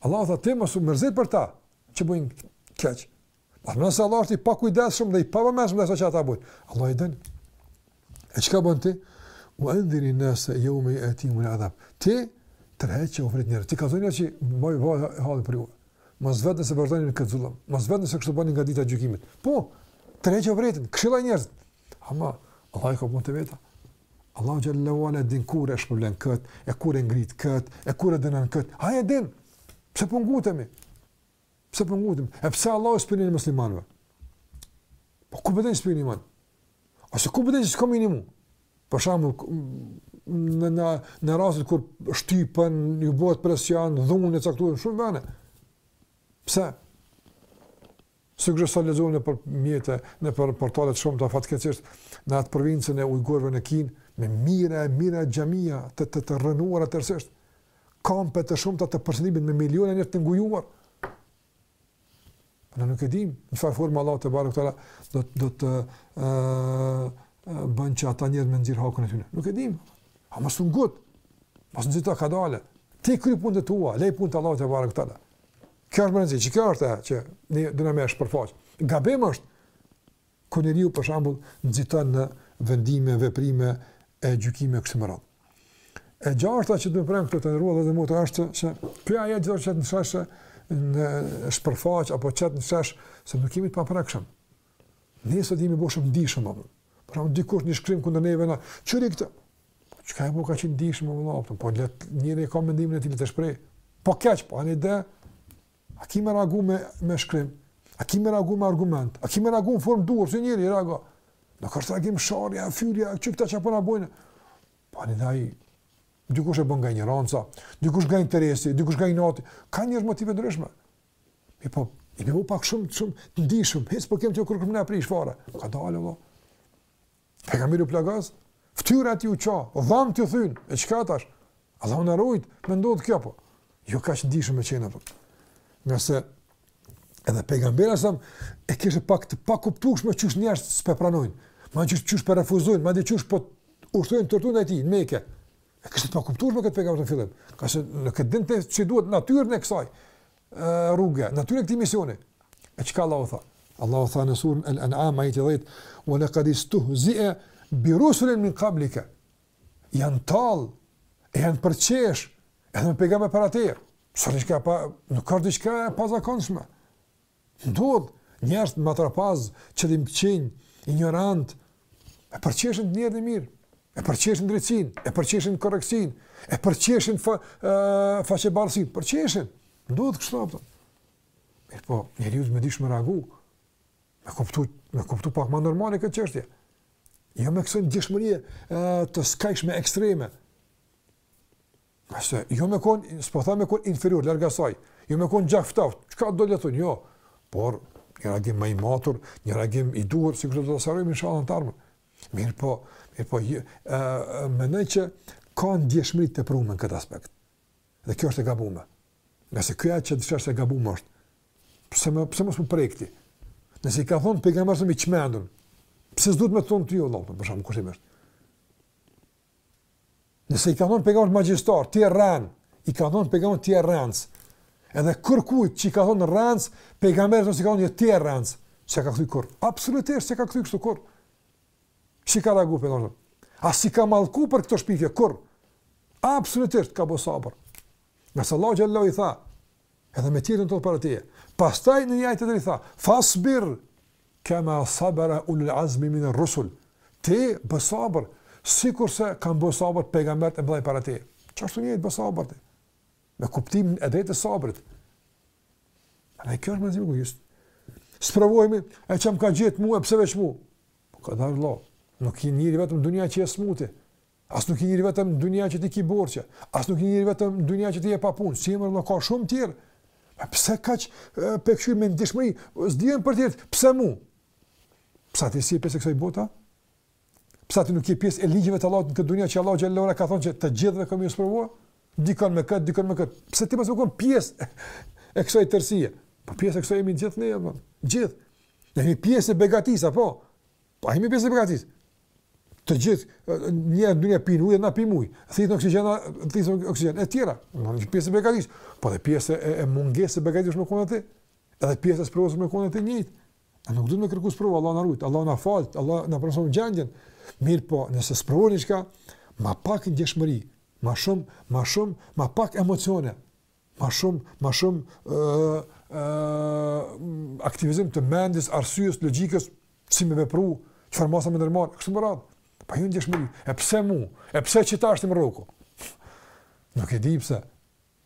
Allahu tha, Ti mos u mërzit për ta që bëjnë keq. Mos mendo se Allahu është i pakujdesshëm dhe i pavëmendshëm ndaj asaj që ata bëjnë, Allahu i din. E çka bën ti? Ue endhiri nase jeume je'tihimul adhab. Ti tërhiqjau vërejtjen njerëzve. Ti ka thënë që moj vaj halli për ju. Mos vetëm se vazhdoni në këtë zullum. Mos vetëm se kështu bëni nga dita e gjykimit. Po, tërheq vërejtjen, këshillo njerëz. Ama Allahu i ka punët e veta. Allahu xhele ue ala e din kur e shpërblen kët, e kur e ngrit kët, e kur e dënon kët. Ai e din. Pse po ngutemi? Pse po ngutemi? E pse Allahu s'po i nimon muslimanëve? Po ku pe din s'po i nimon? Ose ku pe din qysh ka me i nimu? Për shembull në në në rastet kur shtypen, ju bëhet presion, dhunë e caktuar shumë vende. Pse? Sigurisht sa lexojmë nëpër medie, nëpër portale të shumta fatkeqësisht në atë provincën e ujgurëve në Kinë, me mijëra e mijëra xhamia të të të rrënuara tërësisht, kampe të shumta të përqendrimit me miliona njerëz të ngujuar. Ne nuk e dimë në çfarë formë Allahu tebareke ue teala do do të ë bën që ata njerëz me nxjerr hakun e tyre. Nuk e dimë. Ama mos u ngut. Mos nxito, kadale. Ti kry punët e tua, lej punët e Allahut tebareke ue teala. Kjo është më rëndësi, që kjo është e që ne dhe në me është përfaqë. Gabim është, kër një riu për shambull, në në vendime, veprime, e gjykime, kështë më rëndë. E gjarta që të më prejnë këtë të nërua dhe dhe motër është që kjo aja gjithë që të nëshashë në shpërfaqë apo që të nëshashë se nuk kemi të paprakëshëm. Ne sot jemi bo shumë ndishëm apo. Për shembull dikush një shkrim kundër neve na çuri këtë. Po çka je bo kaq i ndishëm o vëlla po le njeri ka mendimin e tij ta shpreh. Po keq po ani de. A ki me reagu me, me shkrim? A ki me reagu me argument? A ki me reagu në formë t'duhur, qysh njeri reagon? Nuk është reagim sharja, fyrja, që këta që po na bojnë? Po ani de dikush e bën nga injoranca, dikush nga interesi, dikush nga inati, ka njeri motive t'ndryshme. Mirëpo, jemi bo pak shumë, shumë, të ndishëm, hecë po kemë të kërkëm në prish fare. Kadalë, vlla. Pejgamberi u plagos, ftyra e tij u ça, dhamtë iu thynë, e çka tash? Allah na rujt, me ndodhë kjo, po. Jo kaq i ndishëm me qenë, po. Ngase, edhe pejgamberi sa e kishte pak të pakuptueshme qysh njerëzit s'pe pranojnë. Madje qysh pe refuzojnë, madje qysh po ushtrojnë torturë ndaj tij në Mekë. E kishte të pakuptueshme këtë pejgamberi në fillim, ngase nuk e dinte qysh duhet natyrën e kësaj rrugë, natyrën e këtij misioni. E çka Allahu i tha? Allahu i tha në suren El An'am, ajeti dhjetë, ue lekad istuhzie bi rusulin min kablike, janë tallë, e janë përqesh, edhe me pejgamberë para teje, s'është diçka e pa, nuk është diçka e pazakonshme, Ndodh, njerëz matrapazë, qëllimkëqinj, injorantë, e përqeshin njerin e mirë, e përqeshin drejtësinë, e përqeshin korrektësinë, e përqeshin fa, faqebardhësinë, përqeshin, ndodh kështu a kupton. Mirëpo, njeri duhet me ditë me reagu, me kuptu, me kuptu pak ma normale këtë çështje. Jo me këso ndjeshmërie të skajshme ekstreme. Pastaj, jo me kon, s'po tham me kon inferior, larg asaj, jo me kon gjakftoft, çka do le t'thonë, jo, por një reagim më i matur, një reagim i duhur, sikurse do ta sqarojmë inshallah n't'ardhmen. Mirëpo, mirëpo, jë, e, e, mendoj që ka ndjeshmëri t'teprume në këtë aspekt. Dhe kjo është e gabume. Ngase kjo e që dështë e gabume është. Pse më, pse më së më prekti? Nëse i kanë thonë pejgamberit a.s. i çmendun. Pse s'du të me thonë të jo, lopë, për shembull, kështë i mërë. Nëse i kanë thonë pejgamberit magjistar, ti je rren, i kanë thonë pejgamberit ti je rrenc. Edhe kërkujt që i ka thonë rrenc, pejgamberi a.s. s'i ka thonë jo ti je rrenc. S'e ka thënë kurrë. Absolutisht s'e ka thënë kështu kurrë. Si ka reaguar pejgamberi a.s.? S'i ka mallku për këto shpifje kurrë. Absolutisht ka bo sabër. Ngase Allah xhallahu i tha, Edhe me tjerët ndodhi para teje. Pastaj në një ajet tjetër i tha: "Fasbir kama sabara ulul azmi min ar-rusul." Ti bë sabër, sikurse kanë bërë sabër pejgamberët e mëdhenj para teje. Çdo me thonë bë sabër ti? Me kuptimin e drejtë të sabrit. Ani kjo është mësimi kujtës. Sprovohemi, e çka m'ka gjetë mua pse veç mua. Po kadalë vlla. Nuk je njeri i vetëm n'dunja që je smut. As nuk je njeri i vetëm në dunja që ti ki borxhe, as nuk je njeri i vetëm në dunja që ti je pa punë, si e mërë në ka shumë tjerë, po pse kaq prekshëm me ndjeshmëri, s'din për tjerët, pse mu? Pse ti s'je pjesë e kësoj bote? Pse ti nuk je pjesë e ligjeve të Allahut në këtë dunja që Allahu xhelle ka thonë që të gjithve kem me ju sprovu? Dikon me këtë, dikon me këtë. Pse ti mos me konë pjesë e kësoj tërësie? Po pjesë e kësoj jemi gjithë ne, gjithë. Ne jemi pjesë e begatisë, apo. Po jemi pjesë e begatisë. Të gjithë në dunja pinë ujë, na pimë ujë. Thithin oksigjen, thithim oksigjen e tjera. Ne jemi pjesë e begatisë. Po edhe pjesë e, e mungesës së begatisë me konë ti. Edhe pjesë e sprovës me konë ti njëjtë. A nuk duhet me kërku sprovë, Allahu na rujt, Allahu na fal, Allahu na përmirëson gjendjen. Mirëpo, nëse sprovoni çka, ma pak ndjeshmëri, ma shumë, ma shumë, ma pak emocione. ma shumë, ma shumë uh, uh, aktivizim të mendjes, arsyes, logjikës, si me vepru, çfarë masa me ndërmarrë, kështu me radhë. Po jo ndjeshmëri e pse mu, e pse që ta është më rroku? Nuk e di pse.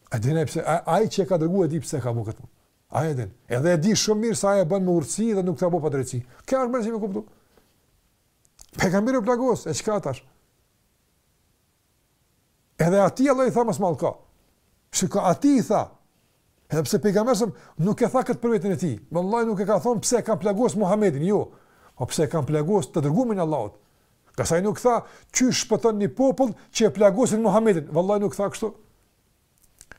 A e din pse, a, ai që e ka dërgu e di pse ka bo këtë punë. Ai e din. Edhe e di shumë mirë se ai e bën me urtësi dhe nuk ta bo padrejtësi. Kjo është me rëndësi me kuptu. Pejgamberi u plagos, e çka tash? Edhe atij Allahu i tha mos mallko. Shiko, atij i tha. Edhe pse pejgamberi alejhi selam nuk e tha këtë për veten e tij. Vallahi nuk e ka thonë pse e kanë plagos Muhammedin, jo. Po pse e kanë plagos të dërgumin e Allahut. Ngase ai nuk tha, qysh shpëton një popull që e plagosin Muhammedin. Vallahi nuk tha kështu.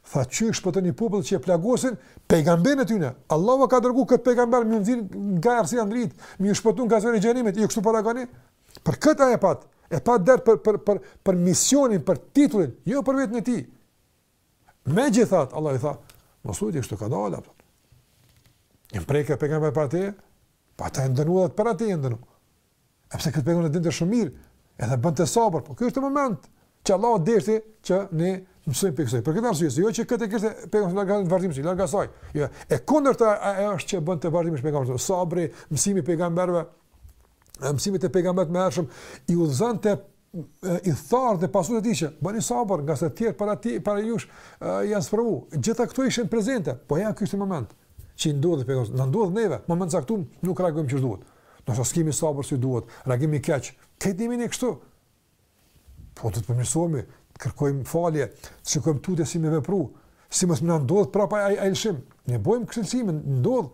Tha qysh shpëton një popull që e plagosin pejgamberin e tyre. Allahu ka dërguar këtë pejgamber me i nxjerrë nga errësira në dritë, me i shpëtu nga zjarri i xhehenemit, ju kështu po reagoni? Për këtë ai e pat, e pat dert për për për për misionin, për titullin, jo për veten e tij. Megjithatë, Allahu i tha, mos u di kështu ka dalë apo. Një prekë pejgamber për atë, pa ta ndënuar për atë ndënu. E pse këtë pejgamberi e dinte shumë mirë, edhe bënte sabër, po ky ishte moment që Allahu deshti që ne të mësojmë prej kësoj. Për këtë arsye, jo që këtë e kishte pejgamberi alejhi selam në vazhdimsi, larg asaj. Jo, e kundërta ajo është që bënte vazhdimisht pejgamberi sabër, mësimi i pejgamberëve, mësimet e pejgamberëve më të hershëm i udhëzonte i thërret edhe pasuesit e tij që bëni sabër ngase tjerë para, tij, para jush uh, janë sprovu. Gjitha këto ishen prezente, po ja kështu moment që i ndodh edhe pejgamberit. Na ndodh neve, moment caktum, nuk reagojmë qysh duhet. Nëse s'kemi sabër si duhet, reagimi i keq. Këtë dimi një kështu. Po të të përmirësohemi, të kërkojmë falje, të shikojmë tutje si me vepru, si mos me na ndodhë prap ai lëshim. Ne bojmë kësi lëshime, ndodh.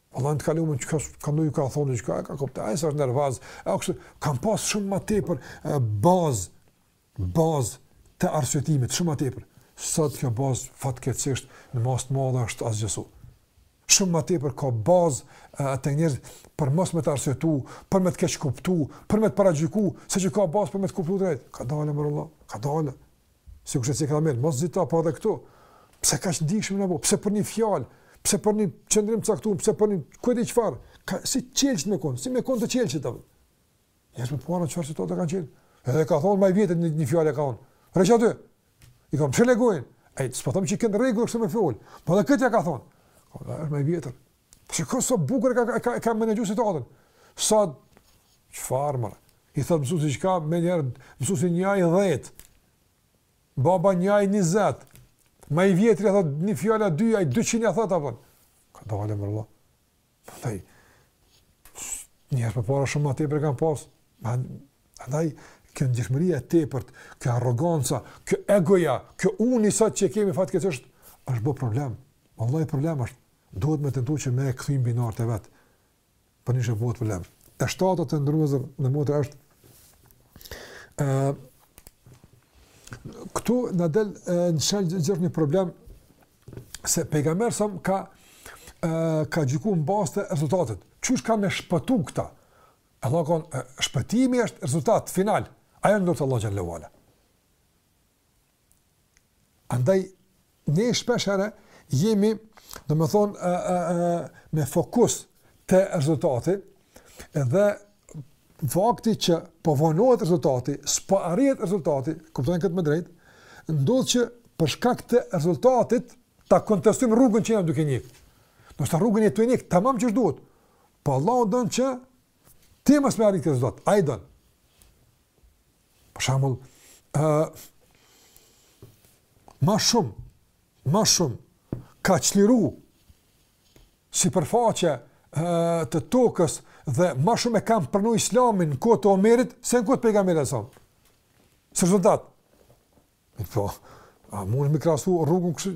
Vallahi në të kalumen që ka, ka ndonjë, ka thonë që ka, ka kuptu, e se është nervoz, e kështu, kanë pas shumë ma tepër e, bazë, bazë të arsyetimit, shumë ma tepër. Sot kjo bazë fatkeqësisht në masë të madhe është asgjësu. Shumë ma tepër ka bazë e, te njerëz për mos me të arsyetu, për me të keqkuptu, për me të paragjyku, se që ka bazë për me të kuptu drejt. Kadal, more Allah, kadal. Sikurse si ka marrë mozita po edhe këtu. Pse kaq ndishëm jena bo? Pse për një fjalë? Pse për një qëndrim të caktuar? Pse për një, ku di çfarë? Ka si qelq me kon, si me kon të qelqit apo? Ja s'më po në çfarë situatë kanë qenë. Edhe ka thonë ma i vjetri një, një fjalë ka thonë. Rresh aty. I kam çelë gojën. Ai s'po them që kenë n'rregull kështu me fjalë. Po edhe këtë ja ka thonë. Po është ma i vjetër. Shiko sa so bukur ka ka ka menaxhuar situatën. Sa so, çfarë më? I thot mësuesi çkamos një herë mësuesi një ai 10. Baba një ai 20. Ma i vjetri ia thot një fjalë dy ai 200 ja thot apo. Kadal more. Pastaj njerëz përpara shumë ma tepër kanë pas. Andaj kjo ndjeshmëria e tepërt, kjo arroganca, kjo egoja, kjo uni sot që kemi fatkeqësisht është bë problem. Vallahi problem është. Duhet me tentu që me e kthy n'binarët e vet. Përndryshe bëhet problem. E shtata të nderuar vëllezër e motra është ë këtu na del neve gjithë një problem se pejgamberi s'ka ë ka gjyku n'bazë te rezultatet. Qysh kanë me shpëtu këta? Ahaa, kupton, shpëtimi është rezultat final. Ajo n'dorë t'Allahut xhelle ue ala. Andaj, ne shpeshherë jemi, domethonë, e, e, e, me fokus te rezultati, dhe fakti që po vonohet rezultati, s'po arrihet rezultati, kupton këtë më drejt, ndodh që për shkak të rezultatit, ta kontestojmë rrugën që jemi duke ndjek. Ndoshta rrugën je tu ndjek, tamam qysh duhet. Po Allahu don që, ti mos me arrit këtë rezultat, ai don. Për shembull, ë uh, ma shumë, ma shumë ka çliru sipërfaqe uh, të tokës dhe ma shumë e kanë pranu Islamin n'kohë të Omerit se n'kohë të pejgamberit sa. Si rezultat. Në po, a mund të me krahasu rrugën kush?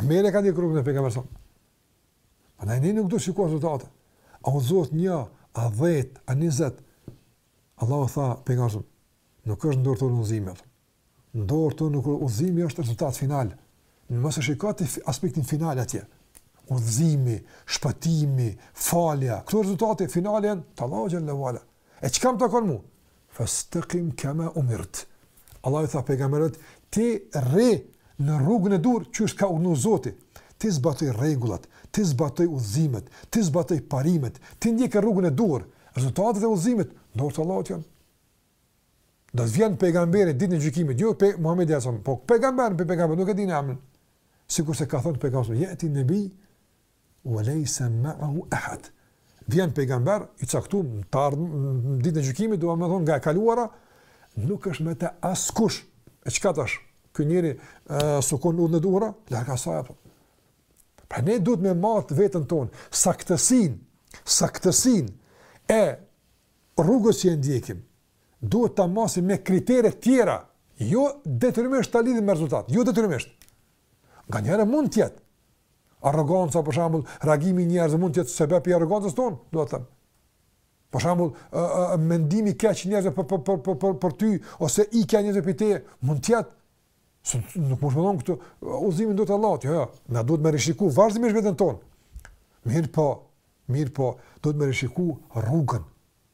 Omeri ka ndjekur rrugën e pejgamberit sa. Po ne nuk do t'shikojmë rezultate. A u udhëzot një, a 10, a 20 Allahu tha pejgamberit, nuk është në dorë tane udhëzimi atë. Në dorë tane kur udhëzimi është rezultat final. Nëse e shikoni aspektin final atje. Udhëzimi, shpëtimi, falja, këto rezultate finale janë te Allahu xhelle ue ala. E çka më takon mu? Festekim kema umirt. Allahu tha pejgamberit, ti rri Në rrugën e duhur, qysh të ka urdhënuar Zoti, t'i zbatojë rregullat, t'i zbatojë udhëzimet, t'i zbatojë parimet, ta ndjekë rrugën e duhur, rezultatet e udhëzimit, në dorë të Allahut janë. Do të vjen pejgamberi ditën e gjykimit, jo pe Muhamedi asom, po pejgamberin pe pejgamber nuk e dimë emrin. Sikurse ka thënë pejgamberi, "Je'ti nebij, We lejse ma'ahu ehad. Vjen pejgamber i caktuar në ditën, në ditën e gjykimit, domethënë nga e kaluara, nuk është me te askush. E çka tash? Ky njeri uh, s'u kon n'rrugën e duhur a, larg asaj apo. Pra ne duhet me matë veten tonë saktësinë, saktësinë e rrugës që e ndjekim. Duhet ta masim me kritere tjera, jo detyrimisht ta lidhim me rezultat, jo detyrimisht. Nganjëherë mund të jetë arroganca për shembull, reagimi i njerëzve mund të jetë sebab i arrogancës tonë, domethënë. Për shembull, mendimi i keq i njerëzve për për për për për ty ose ikja e njerëzve prej teje mund të jetë se nuk mund të them këtu udhëzimi n'dorë të Allahut, jo, jo. Na duhet me rishiku vazhdimisht veten tonë. Mirëpo, mirëpo, duhet me rishiku rrugën.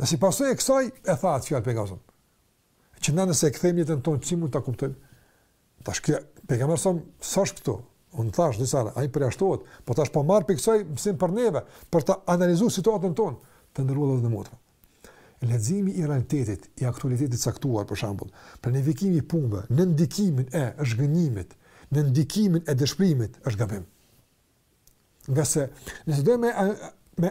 Dhe si pasojë e kësaj e tha atë fjalë pejgamberi. Që na nëse e kthejmë n'jetën tonë, si mund ta kuptojmë? Tash kjo pejgamberi sa sa është këtu? Unë thash disa herë, ai përjashtohet, po tash po marrim prej kësaj mësim për neve, për ta analizu situatën tonë të nderuar dhe motra. Leximi i realitetit, i aktualitetit caktuar për shembull, planifikimi i punëve, nën ndikimin e zhgënjimit, nën ndikimin e dëshpërimit është gabim. Ngase, nëse dojmë me, me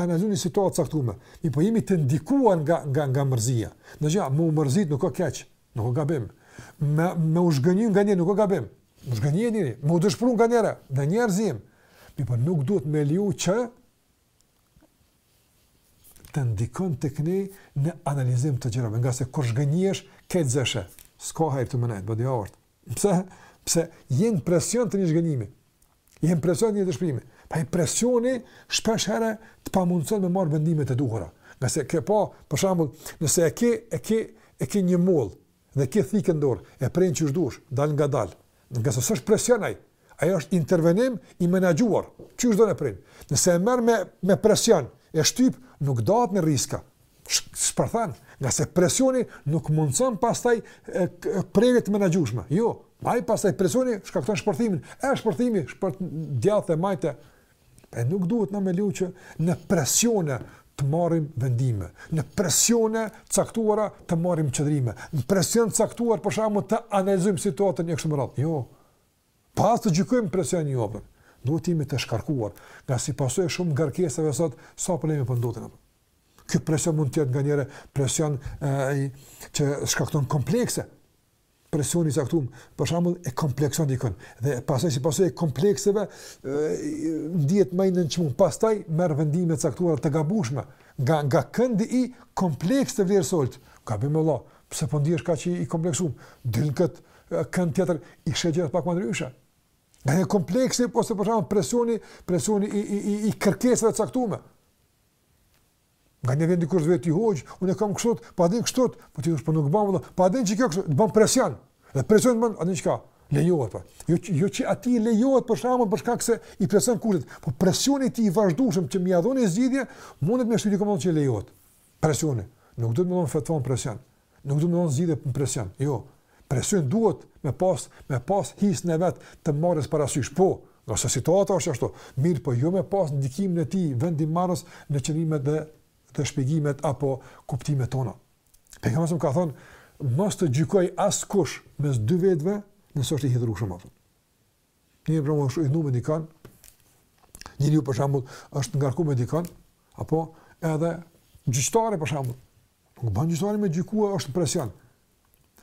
analizu një situatë t'caktume, mirëpo jemi të ndikuar nga, nga, nga mërzia. Në gjë, më u mërzit nuk o keq, nuk o gabim. Me, me u zhgënjy nga njeri nuk o gabim. Me zhgënjy njeri, me u dëshpru nga njeri, në njerëzim. Mirëpo nuk duhet me leju që të ndikon tek ne në analizim të gjërave. Ngase kur zhgënjehesh, krejt zi sheh. S'ka hajr të mënajtë, bëdi avartë. Pse? Pse je nën presion të një zhgënjimi. Je nën presion të një dëshpërimi. Pra ai presioni shpesh herë të pamundson me marr vendime të duhura. Ngase ke pa, për shembull, nëse e ke e ke e ke një mollë dhe ke thikën n'dorë, e pren qysh dush, dalngadal. Ngase s'është presion ai. Ai është intervenim i menaxhuar. Qysh don e pren. Nëse e merr me me presion, e shtyp, nuk dahet në rriska. shpërthen, ngase presioni nuk mundëson pastaj prerje të menaxhushme. Jo, ai pastaj presioni shkakton shpërthimin, e shpërthimi shpërthen djathtë e majtë. E nuk duhet na me leju që nën presione të marrim vendime, nën presione caktuara të marrim qëndrime, nën presion caktuar për shembull të analizojmë situatën e kështu me radhë. Jo, Pa as të gjykojmë presionin e hapur. Duhet të jemi të shkarkuar, nga si pasojë e shumë ngarkesave sot, sa probleme po ndodhin apo. Ky presion mund të jetë nganjëherë presion ai që shkakton komplekse. Presioni i caktuar, për shembull, e komplekson dikën dhe pastaj si pasojë e komplekseve ndihet më i nënçmuar. Pastaj merr vendime të caktuara të gabueshme nga nga këndi i kompleksit e vlerëson. Ka bëmë vëlla, pse po ndihesh kaq i kompleksuar? Dil kët kënd tjetër i sheh gjërat pak më ndryshe. Nga një kompleksi ose për shembull presioni, presioni i i i, i kërkesave të caktuara. Nga një vend dikush vet, hoxhë, unë kam kështu, pa din kështu, po ti po nuk bën vëlla, pa din çka kështu, të bën presion. Dhe presion bën, a din çka? Lejohet po. Jo jo që aty lejohet për shembull për shkak se i presion kurrit, po presioni ti i vazhdueshëm që më ia dhoni zgjidhje, mundet me shty dikon me thonë që lejohet. Presioni. Nuk duhet me dhon fetva n'presion. Nuk duhet me dhonë zgjidhje në presion, jo. Presioni duhet me pas, me pas hisen e vet të marrjes parasysh, po, nëse situata është ashtu, mirëpo jo me pas ndikimin e tij vendimmarrës në qëndrimet dhe te shpjegimet apo kuptimet tona. Pejgamberi alejhi selam ka thonë, mos të gjykojë askush mes dy vetëve nëse është i hidhërueshëm. Njeri për shembull është i idhnum me dikon, njeri për shembull është ngarku me dikon, apo edhe gjyqtari për shembull. Nuk bën gjyqtari me gjyku kur është n'presion.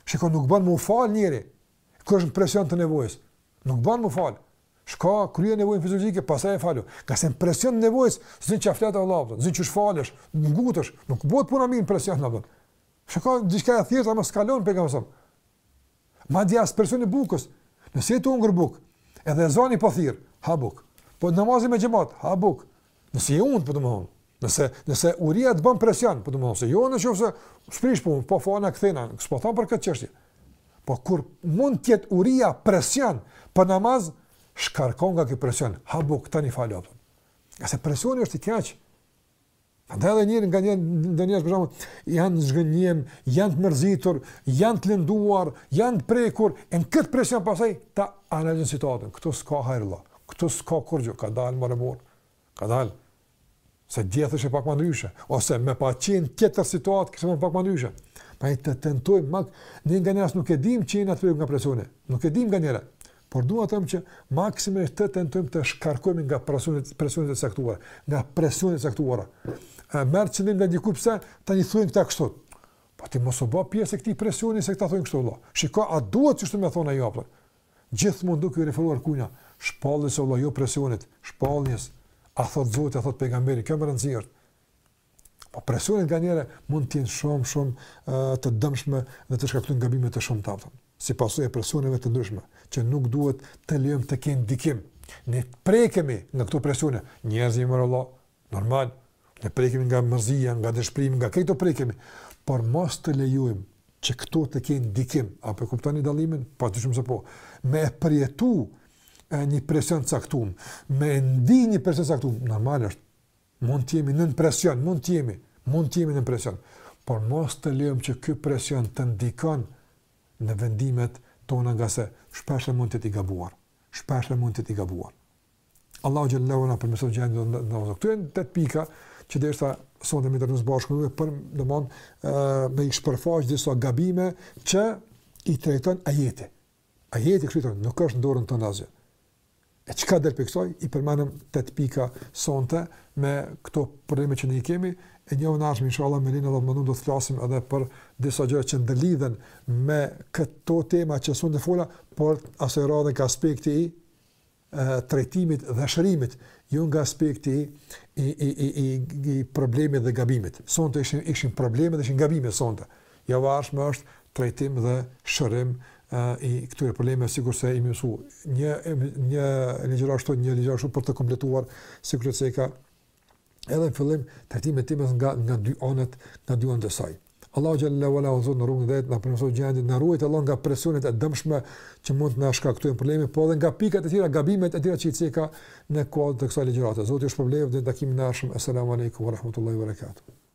Shiko, nuk bën me u fal njeri kur është n'presion të nevojës, nuk bën me u fal. Shko kryje nevojën fiziologjike, pastaj e falu. Ka sen presion nevojës, zin që fletë Allah, pëtën, zin që është falësh, ngutesh, nuk bëhet puna mirë në presion, pëtën. Shiko, diçka e thjeshtë, ama s'ka lon Pejgamberi alejhi selam. Madje as presioni i bukës, nëse je tu hongër bukë, edhe ezani po thirr, ha bukë. Po namazi me xhamat, ha bukë. Nëse je unët, do me thonë, nëse, nëse uria të bën presion, do me thonë, se jo në qofë se s'prish punë, po fana këthena, s'po thom për këtë çështje. Po kur mund t'jetë uria presion për namaz, shkarkohu nga ky presion, ha bukë, tani falu, a kupton. Se presioni është i keq, Andaj edhe njeriu nganjëherë, njerëz për shembull janë n'zhgënjim, janë të mërzitur, janë të lënduar, janë të prekur, e në këtë presion pasaj ta analizojnë situatën. Këtu s'ka hajr vëlla. Këtu s'ka kurgjo, kadalë more. Kadalë. Se djetë është e pak më ndryshe, ose me pas qenë tjetër situatë, kishe me pa më ndryshe. Prandaj të tentojmë, mak, nganjëherë as nuk e dim që jena tu përgjigj nga presioni, nuk e dim nganjëherë. Por dua të them që maksimalisht të tentojmë të shkarkohemi nga presionet, presionet e caktuara, nga presionet e caktuara. E merr qëndrimin nga dikush pse tani thonë këta kështu. Po ti mos u bë pjesë e këtij presioni se këta thonë kështu vëlla. Shiko, a duhet kështu me thonë ajo apo? Gjithmonë duke i referuar kujna, shpalljes vëlla, jo presionit, shpalljes. A thot Zoti, a thot pejgamberi, kjo me rëndësi është. Po presionet nga njëherë mund të jenë shumë shumë të dëmshme dhe të shkaktojnë gabime të shumta. Si pasojë e presioneve të ndryshme, që nuk duhet të lejojmë të kenë ndikim. Ne prekemi nga këto presione, njerëz jemi, or vëlla, normal, ne prekemi nga mërzia, nga dëshpërimi, nga këto prekemi, por mos të lejojmë që këto të kenë ndikim, a po e kuptoni dallimin, pra të themi se po, me e përjetue një presion të caktum, me ndi një presion të caktum, normal është, Mund të jemi nën presion, mund të jemi, mund të jemi nën presion, por mos të lejojmë që ky presion të ndikon në vendimet tona ngase shpeshherë mund të jetë i gabuar. Shpeshherë mund të jetë i gabuar. Allahu xhelle ue ala na përmirësoftë që do të ndodhë. Këtu janë tetë pika që deshta sonte me nda me ju bashkë me për domon ë me i shpërfaq disa gabime që i trajton ajeti. Ajeti kështu i thotë, nuk është në dorën tënde asgjë. E çka doli prej kësaj? I përmendëm tetë pika sonte me këto probleme që ne i kemi, e në javën e ardhshme inshallah me lejen e Allahut do të flasim edhe për disa gjëra që ndërlidhen me këto tema që sonte fola, por asaj radhe nga aspekti i trajtimit dhe shërimit, jo nga aspekti i i i i i problemit dhe gabimit. Sonte ishin ishin probleme dhe ishin gabime sonte. Java e ardhshme është trajtim dhe shërim i këtyre problemeve sikurse jemi mësu një një ligjëratë ashtu një ligjëratë ashtu për të kompletuar sikurse ka edhe në fillim trajtimi i temës nga nga dy anët, nga dy anët e saj. Allahu xhelle ue ala na udhëzoftë në rrugën e drejtë, na përmirësoftë gjendjet, na ruajt Allah nga presionet e dëmshme që mund të na shkaktojnë probleme, po edhe nga pikat e tjera, gabimet e tjera që i ceka në kuadër të kësaj ligjërate. Zoti ju shpërbleftë, në takimin e ardhshëm. Asalamu alaykum wa rahmatullahi wa barakatuh.